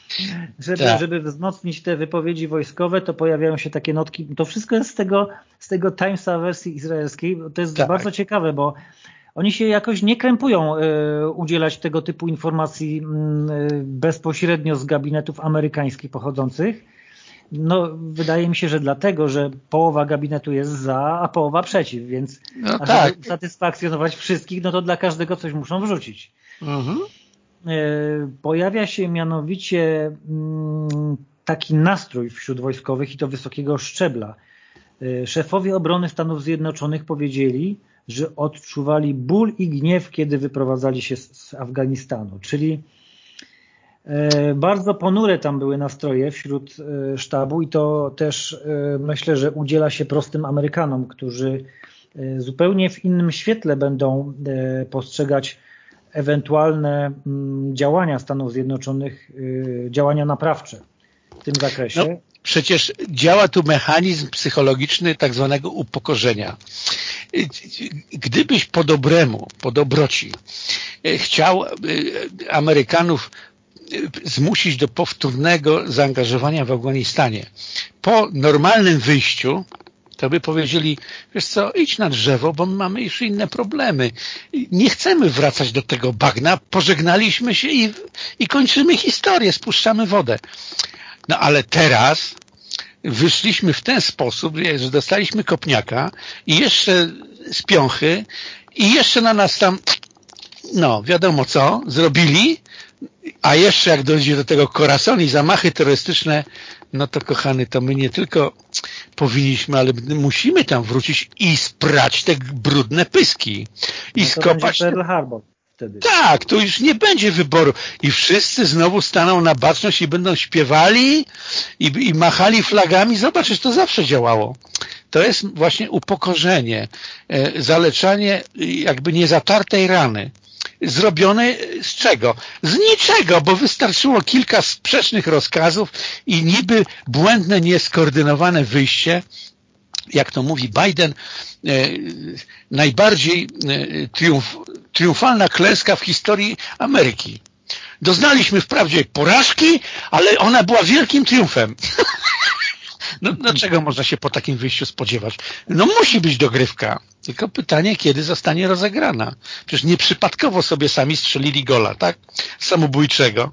Żeby, tak. żeby wzmocnić te wypowiedzi wojskowe, to pojawiają się takie notki. To wszystko jest z tego, z tego Timesa wersji izraelskiej. To jest tak. bardzo ciekawe, bo oni się jakoś nie krępują y, udzielać tego typu informacji y, bezpośrednio z gabinetów amerykańskich pochodzących. No, wydaje mi się, że dlatego, że połowa gabinetu jest za, a połowa przeciw, więc no tak. satysfakcjonować wszystkich, no to dla każdego coś muszą wrzucić. Mhm. Y, pojawia się mianowicie mm, taki nastrój wśród wojskowych i to wysokiego szczebla. Szefowie obrony Stanów Zjednoczonych powiedzieli, że odczuwali ból i gniew, kiedy wyprowadzali się z Afganistanu. Czyli e, bardzo ponure tam były nastroje wśród e, sztabu i to też e, myślę, że udziela się prostym Amerykanom, którzy zupełnie w innym świetle będą postrzegać ewentualne mm, działania Stanów Zjednoczonych, działania naprawcze w tym zakresie. No,
przecież działa tu mechanizm psychologiczny tak zwanego upokorzenia gdybyś po dobremu, po dobroci e, chciał Amerykanów zmusić do powtórnego zaangażowania w Afganistanie po normalnym wyjściu, to by powiedzieli, wiesz co, idź na drzewo, bo mamy już inne problemy. Nie chcemy wracać do tego bagna, pożegnaliśmy się i, i kończymy historię, spuszczamy wodę. No ale teraz wyszliśmy w ten sposób, że dostaliśmy kopniaka i jeszcze z piąchy i jeszcze na nas tam no wiadomo co, zrobili, a jeszcze jak dojdzie do tego Korason i zamachy terrorystyczne, no to kochany, to my nie tylko powinniśmy, ale musimy tam wrócić i sprać te brudne pyski. I
no
skopać...
Pearl Harbor wtedy.
Tak, tu już nie będzie wyboru. I wszyscy znowu staną na baczność i będą śpiewali i, i machali flagami. Zobaczysz, to zawsze działało. To jest właśnie upokorzenie, e, zaleczanie jakby niezatartej rany. Zrobione z czego? Z niczego, bo wystarczyło kilka sprzecznych rozkazów i niby błędne, nieskoordynowane wyjście jak to mówi Biden, e, najbardziej e, triumf, triumfalna klęska w historii Ameryki. Doznaliśmy wprawdzie porażki, ale ona była wielkim triumfem. No, dlaczego można się po takim wyjściu spodziewać? No musi być dogrywka. Tylko pytanie, kiedy zostanie rozegrana. Przecież nieprzypadkowo sobie sami strzelili gola, tak? Samobójczego.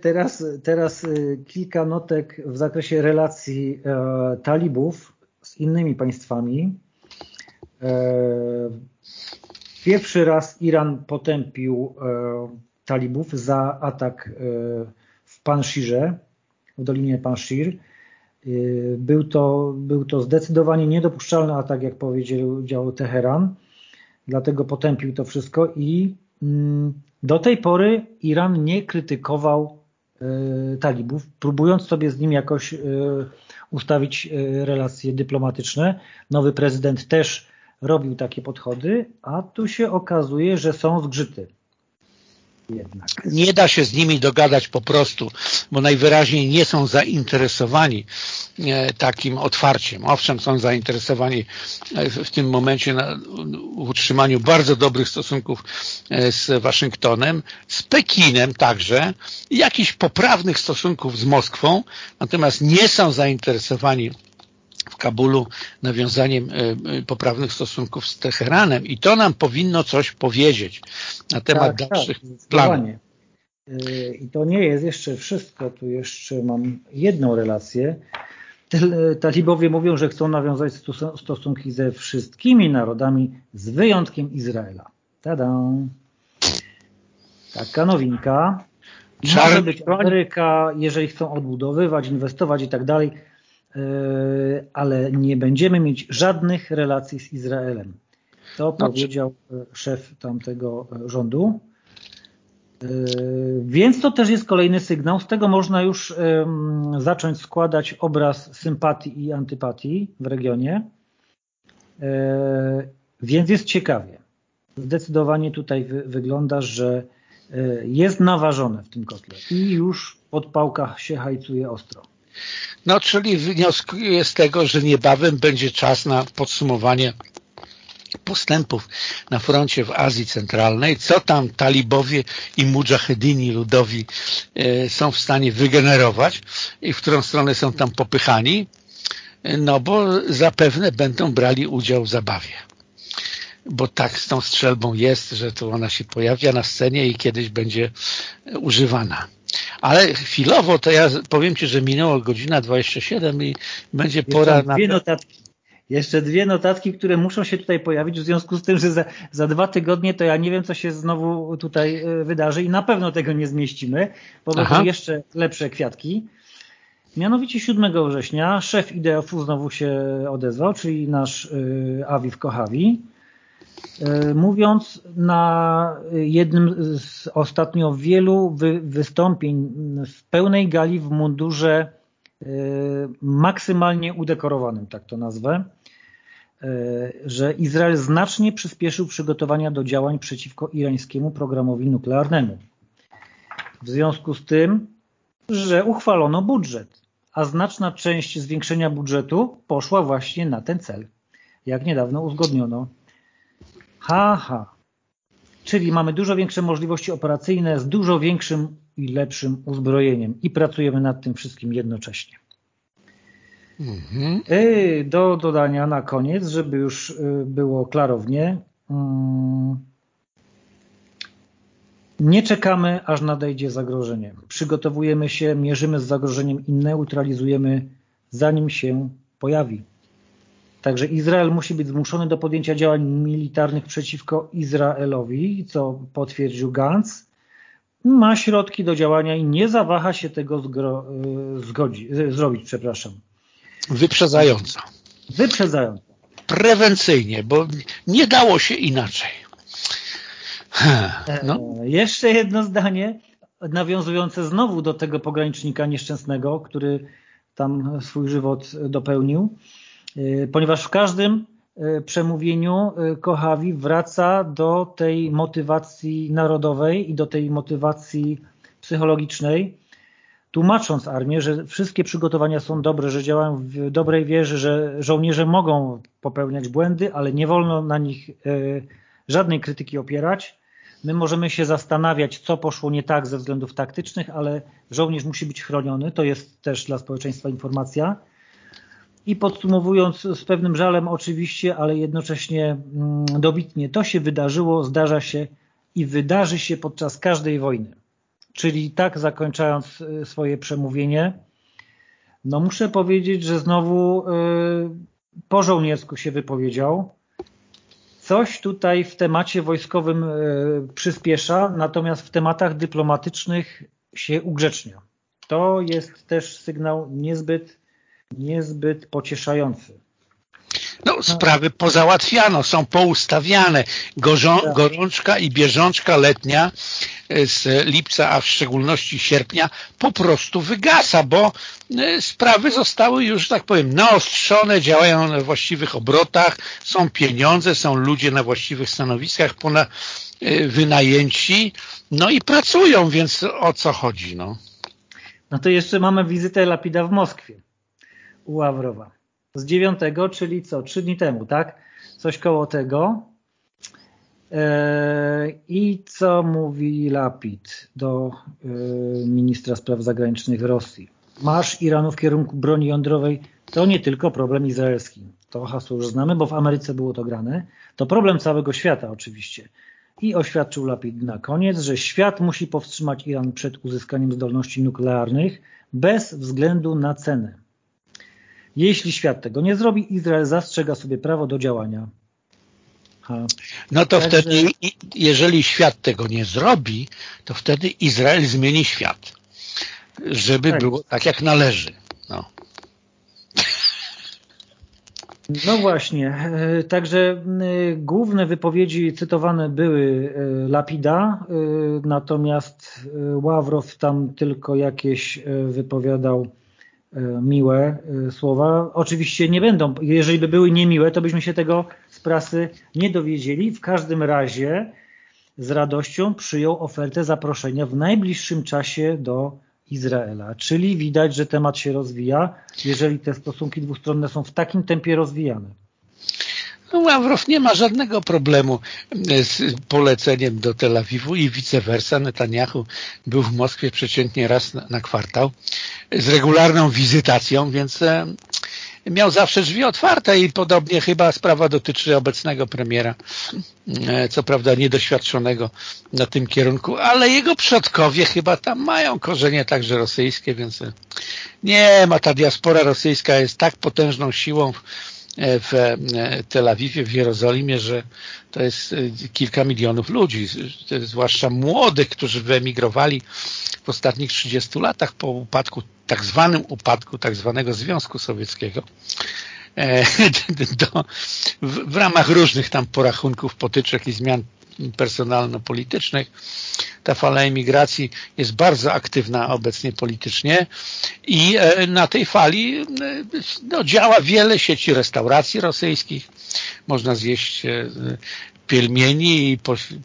Teraz, teraz y, kilka notek w zakresie relacji e, talibów z innymi państwami. E, pierwszy raz Iran potępił e, talibów za atak w Panshirze, w Dolinie Panshir. Był to, był to zdecydowanie niedopuszczalny atak, jak powiedział Teheran, dlatego potępił to wszystko i mm, do tej pory Iran nie krytykował y, talibów, próbując sobie z nim jakoś y, ustawić y, relacje dyplomatyczne. Nowy prezydent też robił takie podchody, a tu się okazuje, że są zgrzyty jednak.
Nie da się z nimi dogadać po prostu, bo najwyraźniej nie są zainteresowani e, takim otwarciem. Owszem, są zainteresowani e, w tym momencie na utrzymaniu bardzo dobrych stosunków e, z Waszyngtonem, z Pekinem także, jakichś poprawnych stosunków z Moskwą, natomiast nie są zainteresowani Kabulu nawiązaniem e, e, poprawnych stosunków z Teheranem i to nam powinno coś powiedzieć na temat tak, dalszych tak, planów.
E, I to nie jest jeszcze wszystko, tu jeszcze mam jedną relację. Talibowie mówią, że chcą nawiązać stosunki ze wszystkimi narodami z wyjątkiem Izraela. Tada! Taka nowinka. Może być Ameryka, jeżeli chcą odbudowywać, inwestować i tak dalej, ale nie będziemy mieć żadnych relacji z Izraelem. To powiedział e, szef tamtego e, rządu. Więc to też jest kolejny sygnał. Z tego można już zacząć składać obraz sympatii i antypatii w regionie. Więc jest ciekawie. Zdecydowanie tutaj wygląda, że jest naważone w tym kotle i już podpałka się hajcuje ostro.
No, czyli wnioskuję z tego, że niebawem będzie czas na podsumowanie postępów na froncie w Azji Centralnej, co tam talibowie i mujahedini ludowi e, są w stanie wygenerować i w którą stronę są tam popychani, no bo zapewne będą brali udział w zabawie. Bo tak z tą strzelbą jest, że to ona się pojawia na scenie i kiedyś będzie używana. Ale chwilowo to ja powiem Ci, że minęło godzina 27 i będzie
Jeszcze
pora
na... Dwie notatki. Jeszcze dwie notatki, które muszą się tutaj pojawić w związku z tym, że za, za dwa tygodnie to ja nie wiem, co się znowu tutaj e, wydarzy i na pewno tego nie zmieścimy, bo będą jeszcze lepsze kwiatki. Mianowicie 7 września szef IDF-u znowu się odezwał, czyli nasz y, Awiw Kochawi, E, mówiąc na jednym z ostatnio wielu wy, wystąpień w pełnej gali w mundurze e, maksymalnie udekorowanym, tak to nazwę, e, że Izrael znacznie przyspieszył przygotowania do działań przeciwko irańskiemu programowi nuklearnemu. W związku z tym, że uchwalono budżet, a znaczna część zwiększenia budżetu poszła właśnie na ten cel, jak niedawno uzgodniono Haha. Czyli mamy dużo większe możliwości operacyjne z dużo większym i lepszym uzbrojeniem i pracujemy nad tym wszystkim jednocześnie. Mhm. Do dodania na koniec, żeby już y, było klarownie, mm, nie czekamy, aż nadejdzie zagrożenie. Przygotowujemy się, mierzymy z zagrożeniem i neutralizujemy, zanim się pojawi. Także Izrael musi być zmuszony do podjęcia działań militarnych przeciwko Izraelowi, co potwierdził Gantz. Ma środki do działania i nie zawaha się tego zgodzi, zrobić. Przepraszam.
Wyprzedzająco.
Wyprzedzająco.
Prewencyjnie, bo nie dało się inaczej.
No. E, jeszcze jedno zdanie, nawiązujące znowu do tego pogranicznika nieszczęsnego, który tam swój żywot dopełnił, ponieważ w każdym e, przemówieniu Kochawi wraca do tej motywacji narodowej i do tej motywacji psychologicznej, tłumacząc armię, że wszystkie przygotowania są dobre, że działają w dobrej wierze, że żołnierze mogą popełniać błędy, ale nie wolno na nich żadnej krytyki opierać, My możemy się zastanawiać, co poszło nie tak ze względów taktycznych, ale żołnierz musi być chroniony. To jest też dla społeczeństwa informacja. I podsumowując z pewnym żalem oczywiście, ale jednocześnie mm, dobitnie, to się wydarzyło, zdarza się i wydarzy się podczas każdej wojny. Czyli tak zakończając y, swoje przemówienie, no muszę powiedzieć, że znowu yy, po żołniersku się wypowiedział, Coś tutaj w temacie wojskowym e, przyspiesza, natomiast w tematach dyplomatycznych się ugrzecznia. To jest też sygnał niezbyt, niezbyt pocieszający.
No, sprawy pozałatwiano, są poustawiane. Gorzą, tak. gorączka i bieżączka letnia e, z lipca, a w szczególności sierpnia po prostu wygasa, bo e, sprawy zostały już, tak powiem, naostrzone, działają na właściwych obrotach, są pieniądze, są ludzie na właściwych stanowiskach ponad e, wynajęci, no i pracują, więc o co chodzi? No,
no to jeszcze mamy wizytę Lapida w Moskwie u Ławrowa z dziewiątego, czyli co, trzy dni temu, tak? Coś koło tego. E, I co mówi Lapid do e, ministra spraw zagranicznych Rosji? Marsz Iranu w kierunku broni jądrowej to nie tylko problem izraelski. To hasło już znamy, bo w Ameryce było to grane. To problem całego świata oczywiście. I oświadczył Lapid na koniec, że świat musi powstrzymać Iran przed uzyskaniem zdolności nuklearnych bez względu na cenę. Jeśli świat tego nie zrobi, Izrael zastrzega sobie prawo do działania.
Ha. No to Także... wtedy, jeżeli świat tego nie zrobi, to wtedy Izrael zmieni świat, żeby tak. było tak, jak należy. No.
No właśnie, e, także główne wypowiedzi cytowane były e, Lapida, e, natomiast Ławrow tam tylko jakieś wypowiadał E, miłe e, słowa. Oczywiście nie będą, jeżeli by były niemiłe, to byśmy się tego z prasy nie dowiedzieli. W każdym razie z radością przyjął ofertę zaproszenia w najbliższym czasie do Izraela. Czyli widać, że temat się rozwija, jeżeli te stosunki dwustronne są w takim tempie rozwijane.
No, Ławrow nie ma żadnego problemu e, z poleceniem do Tel Awiwu i vice versa. Netanyahu był w Moskwie przeciętnie raz na, na kwartał z regularną wizytacją, więc e, miał zawsze drzwi otwarte i podobnie chyba sprawa dotyczy obecnego premiera, e, co prawda niedoświadczonego na tym kierunku, ale jego przodkowie chyba tam mają korzenie także rosyjskie, więc nie ma, ta diaspora rosyjska jest tak potężną siłą w e, Tel Awiwie, w Jerozolimie, że to jest e, kilka milionów ludzi, zwłaszcza młodych, którzy wyemigrowali w ostatnich 30 latach po upadku, tak zwanym upadku tak zwanego Związku Sowieckiego. E, do, w, w ramach różnych tam porachunków, potyczek i zmian personalno-politycznych. Ta fala emigracji jest bardzo aktywna obecnie politycznie i e, na tej fali e, no, działa wiele sieci restauracji rosyjskich. Można zjeść e, pielmieni i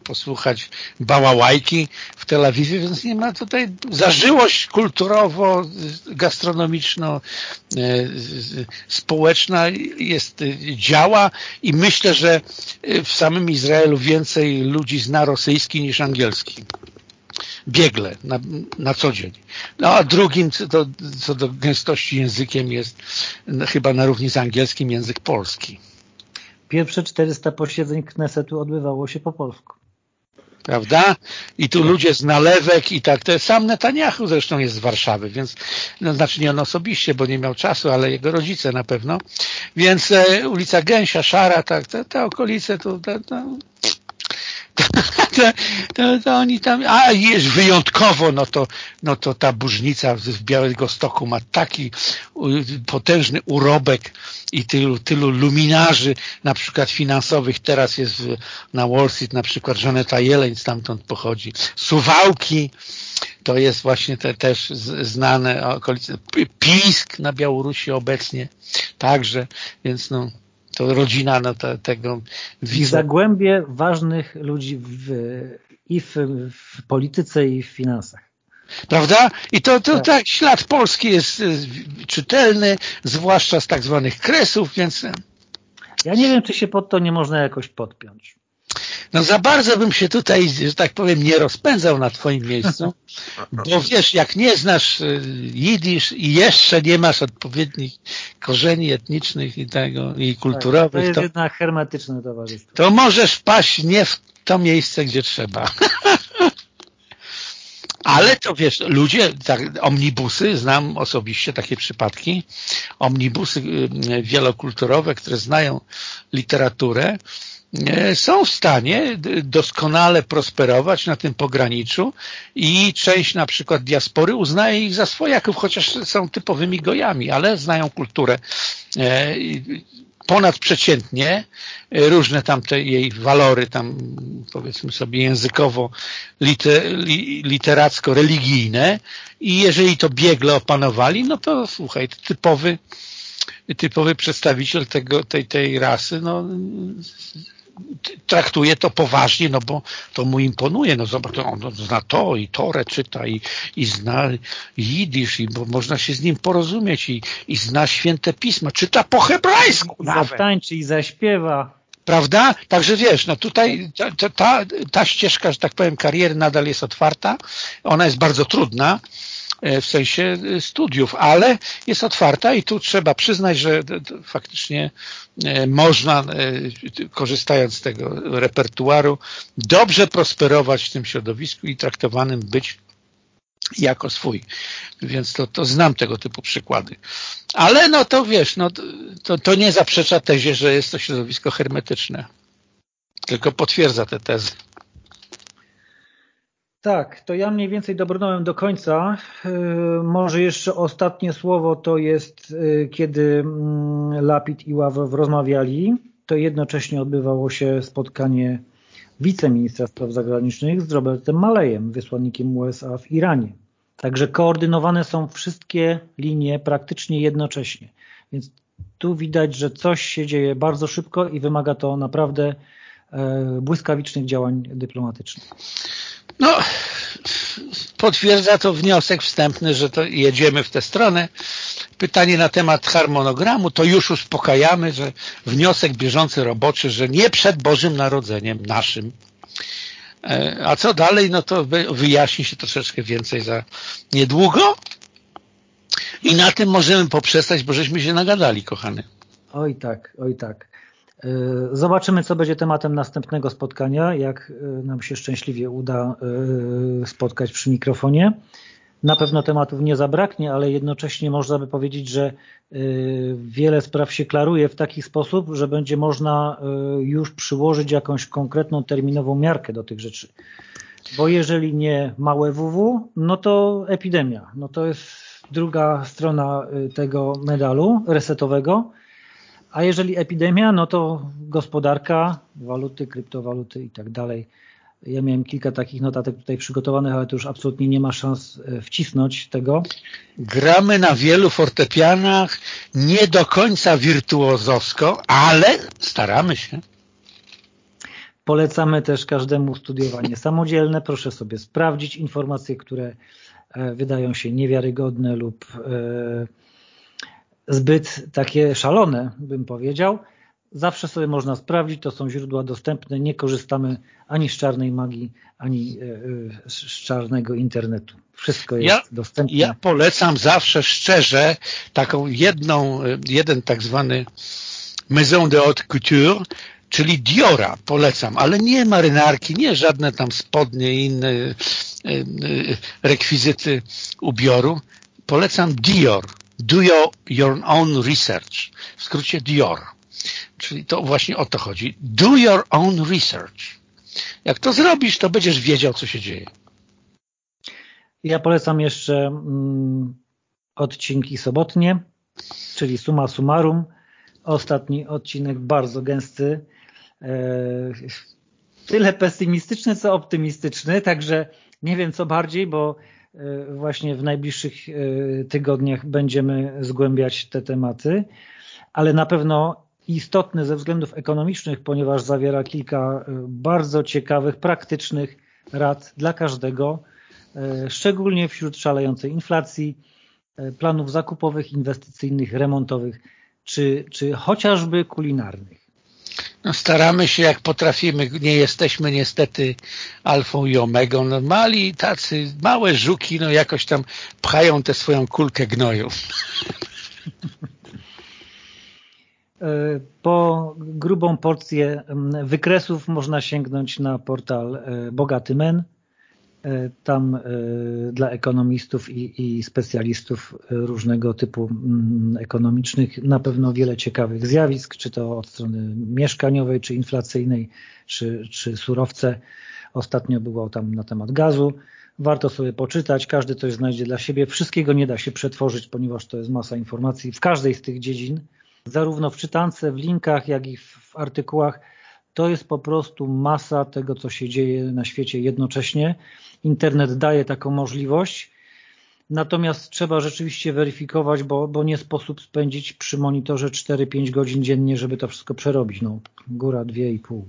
posłuchać bałałajki w Tel Awiwie, więc nie ma tutaj zażyłość kulturowo, gastronomiczno społeczna jest, działa i myślę, że w samym Izraelu więcej ludzi zna rosyjski niż angielski biegle na, na co dzień. No a drugim co do, co do gęstości językiem jest chyba na równi z angielskim język polski.
Pierwsze 400 posiedzeń Knesetu odbywało się po polsku.
prawda? I tu ludzie z nalewek i tak, to jest sam Netanyahu zresztą jest z Warszawy, więc, no, znaczy nie on osobiście, bo nie miał czasu, ale jego rodzice na pewno, więc e, ulica Gęsia, Szara, tak, te, te okolice, to, to, to to, to, to, oni tam, a jest wyjątkowo, no to, no to ta burznica w Białego Stoku ma taki potężny urobek i tylu, tylu luminarzy, na przykład finansowych, teraz jest na Wall Street na przykład Żaneta Jeleń stamtąd pochodzi, Suwałki, to jest właśnie te, też znane okolice, Pisk na Białorusi obecnie także, więc no to rodzina no, te, tego
widzę. Zagłębie ważnych ludzi w, i w, w, polityce i w finansach.
Prawda? I to, to tak. tak ślad polski jest czytelny, zwłaszcza z tak zwanych kresów, więc...
Ja nie wiem, czy się pod to nie można jakoś podpiąć.
No za bardzo bym się tutaj, że tak powiem, nie rozpędzał na twoim miejscu, bo wiesz, jak nie znasz y, jidysz i jeszcze nie masz odpowiednich korzeni etnicznych i tego, i kulturowych, tak, to
jest to, jednak hermetyczne towarzystwo.
To możesz wpaść nie w to miejsce, gdzie trzeba. Ale to wiesz, ludzie, tak, omnibusy, znam osobiście takie przypadki, omnibusy y, wielokulturowe, które znają literaturę, są w stanie doskonale prosperować na tym pograniczu i część na przykład diaspory uznaje ich za swojaków, chociaż są typowymi gojami, ale znają kulturę e, ponadprzeciętnie, e, różne tam te jej walory tam powiedzmy sobie językowo, literacko-religijne i jeżeli to biegle opanowali, no to słuchaj, typowy typowy przedstawiciel tego, tej, tej rasy no, traktuje to poważnie, no bo to mu imponuje, no zobacz, on zna to i Torę czyta i, i zna jidysz i bo można się z nim porozumieć i, i zna święte pisma, czyta po hebrajsku
nawet. Zatańczy i zaśpiewa.
Prawda? Także wiesz, no tutaj ta, ta, ta ścieżka, że tak powiem, kariery nadal jest otwarta, ona jest bardzo trudna, w sensie e, studiów, ale jest otwarta i tu trzeba przyznać, że faktycznie e, można, korzystając z tego repertuaru, dobrze prosperować w tym środowisku i traktowanym być jako swój. Więc to, to znam tego typu przykłady. Ale no to wiesz, no to, to nie zaprzecza tezie, że jest to środowisko hermetyczne. Tylko potwierdza tę tezę.
Tak, to ja mniej więcej dobrnąłem do końca. E, może jeszcze ostatnie słowo to jest, e, kiedy mm, Lapid i Ławrow rozmawiali, to jednocześnie odbywało się spotkanie wiceministra spraw zagranicznych z Robertem Malejem, wysłannikiem USA w Iranie. Także koordynowane są wszystkie linie praktycznie jednocześnie. Więc tu widać, że coś się dzieje bardzo szybko i wymaga to naprawdę e, błyskawicznych działań dyplomatycznych.
No, potwierdza to wniosek wstępny, że to jedziemy w tę stronę. Pytanie na temat harmonogramu, to już uspokajamy, że wniosek bieżący roboczy, że nie przed Bożym Narodzeniem naszym. E, a co dalej, no to wyjaśni się troszeczkę więcej za niedługo. I na tym możemy poprzestać, bo żeśmy się nagadali, kochany.
Oj tak, oj tak. E, zobaczymy, co będzie tematem następnego spotkania, jak e, nam się szczęśliwie uda e, spotkać przy mikrofonie. Na pewno tematów nie zabraknie, ale jednocześnie można by powiedzieć, że wiele spraw się klaruje w taki sposób, że będzie można już przyłożyć jakąś konkretną terminową miarkę do tych rzeczy. Bo jeżeli nie małe WW, no to epidemia. No to jest druga strona tego medalu resetowego a jeżeli epidemia, no to gospodarka, waluty, kryptowaluty i tak dalej. Ja miałem kilka takich notatek tutaj przygotowanych, ale to już absolutnie nie ma szans e, wcisnąć tego.
Gramy na wielu fortepianach, nie do końca wirtuozowsko, ale staramy się.
Polecamy też każdemu studiowanie samodzielne. Proszę sobie sprawdzić informacje, które e, wydają się niewiarygodne lub e, zbyt takie szalone, bym powiedział. Zawsze sobie można sprawdzić, to są źródła dostępne, nie korzystamy ani z czarnej magii, ani e, e, z czarnego internetu. Wszystko jest
ja,
dostępne.
Ja polecam zawsze szczerze taką jedną, jeden tak zwany maison de haute couture, czyli Diora polecam, ale nie marynarki, nie żadne tam spodnie i inne e, e, rekwizyty ubioru. Polecam Dior. Do your, your own research. W skrócie Dior. Czyli to właśnie o to chodzi. Do your own research. Jak to zrobisz, to będziesz wiedział, co się dzieje.
Ja polecam jeszcze mm, odcinki sobotnie, czyli suma summarum. Ostatni odcinek bardzo gęsty. E, tyle pesymistyczny, co optymistyczny, także nie wiem co bardziej, bo właśnie w najbliższych e, tygodniach będziemy zgłębiać te tematy, ale na pewno istotny ze względów ekonomicznych, ponieważ zawiera kilka bardzo ciekawych, praktycznych rad dla każdego, szczególnie wśród szalejącej inflacji, planów zakupowych, inwestycyjnych, remontowych, czy, czy chociażby kulinarnych.
No staramy się jak potrafimy, nie jesteśmy niestety alfą i omegą, no mali tacy, małe żuki, no jakoś tam pchają tę swoją kulkę gnoju.
E, po grubą porcję wykresów można sięgnąć na portal e, Bogaty Men, tam e, dla ekonomistów i, i, specjalistów różnego typu mm, ekonomicznych na pewno wiele ciekawych zjawisk, czy to od strony mieszkaniowej, czy inflacyjnej, czy, czy surowce. Ostatnio było tam na temat gazu. Warto sobie poczytać, każdy coś znajdzie dla siebie. Wszystkiego nie da się przetworzyć, ponieważ to jest masa informacji w każdej z tych dziedzin, zarówno w czytance, w linkach, jak i w artykułach to jest po prostu masa tego, co się dzieje na świecie jednocześnie. Internet daje taką możliwość, natomiast trzeba rzeczywiście weryfikować, bo, bo nie sposób spędzić przy monitorze 4-5 godzin dziennie, żeby to wszystko przerobić. No, góra 2,5.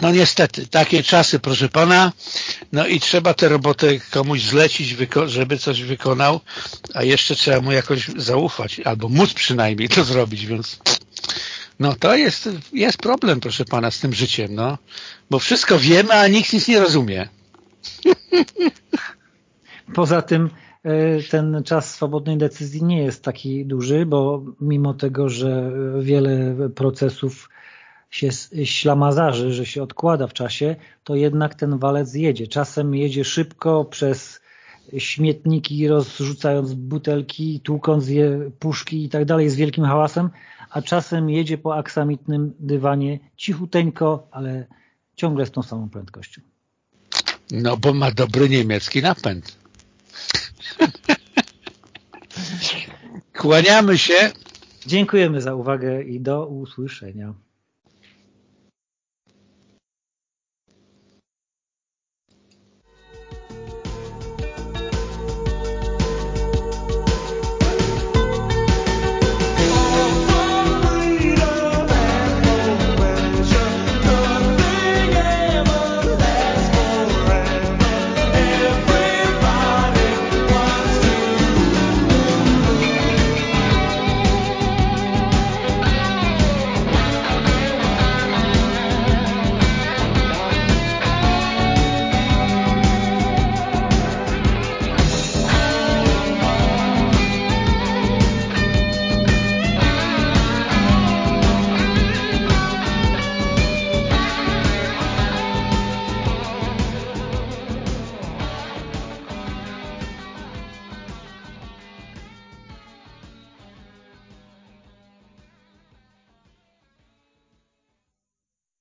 No niestety, takie czasy, proszę pana, no i trzeba tę robotę komuś zlecić, żeby coś wykonał, a jeszcze trzeba mu jakoś zaufać, albo móc przynajmniej to zrobić, więc no to jest, jest problem, proszę pana, z tym życiem, no. Bo wszystko wiemy, a nikt nic nie rozumie.
Poza tym e, ten czas swobodnej decyzji nie jest taki duży, bo mimo tego, że wiele procesów się ślamazarzy, że się odkłada w czasie, to jednak ten walec jedzie. Czasem jedzie szybko przez śmietniki, rozrzucając butelki, tłukąc je puszki i tak dalej z wielkim hałasem, a czasem jedzie po aksamitnym dywanie cichuteńko, ale ciągle z tą samą prędkością.
No bo ma dobry niemiecki napęd. Kłaniamy się.
Dziękujemy za uwagę i do usłyszenia.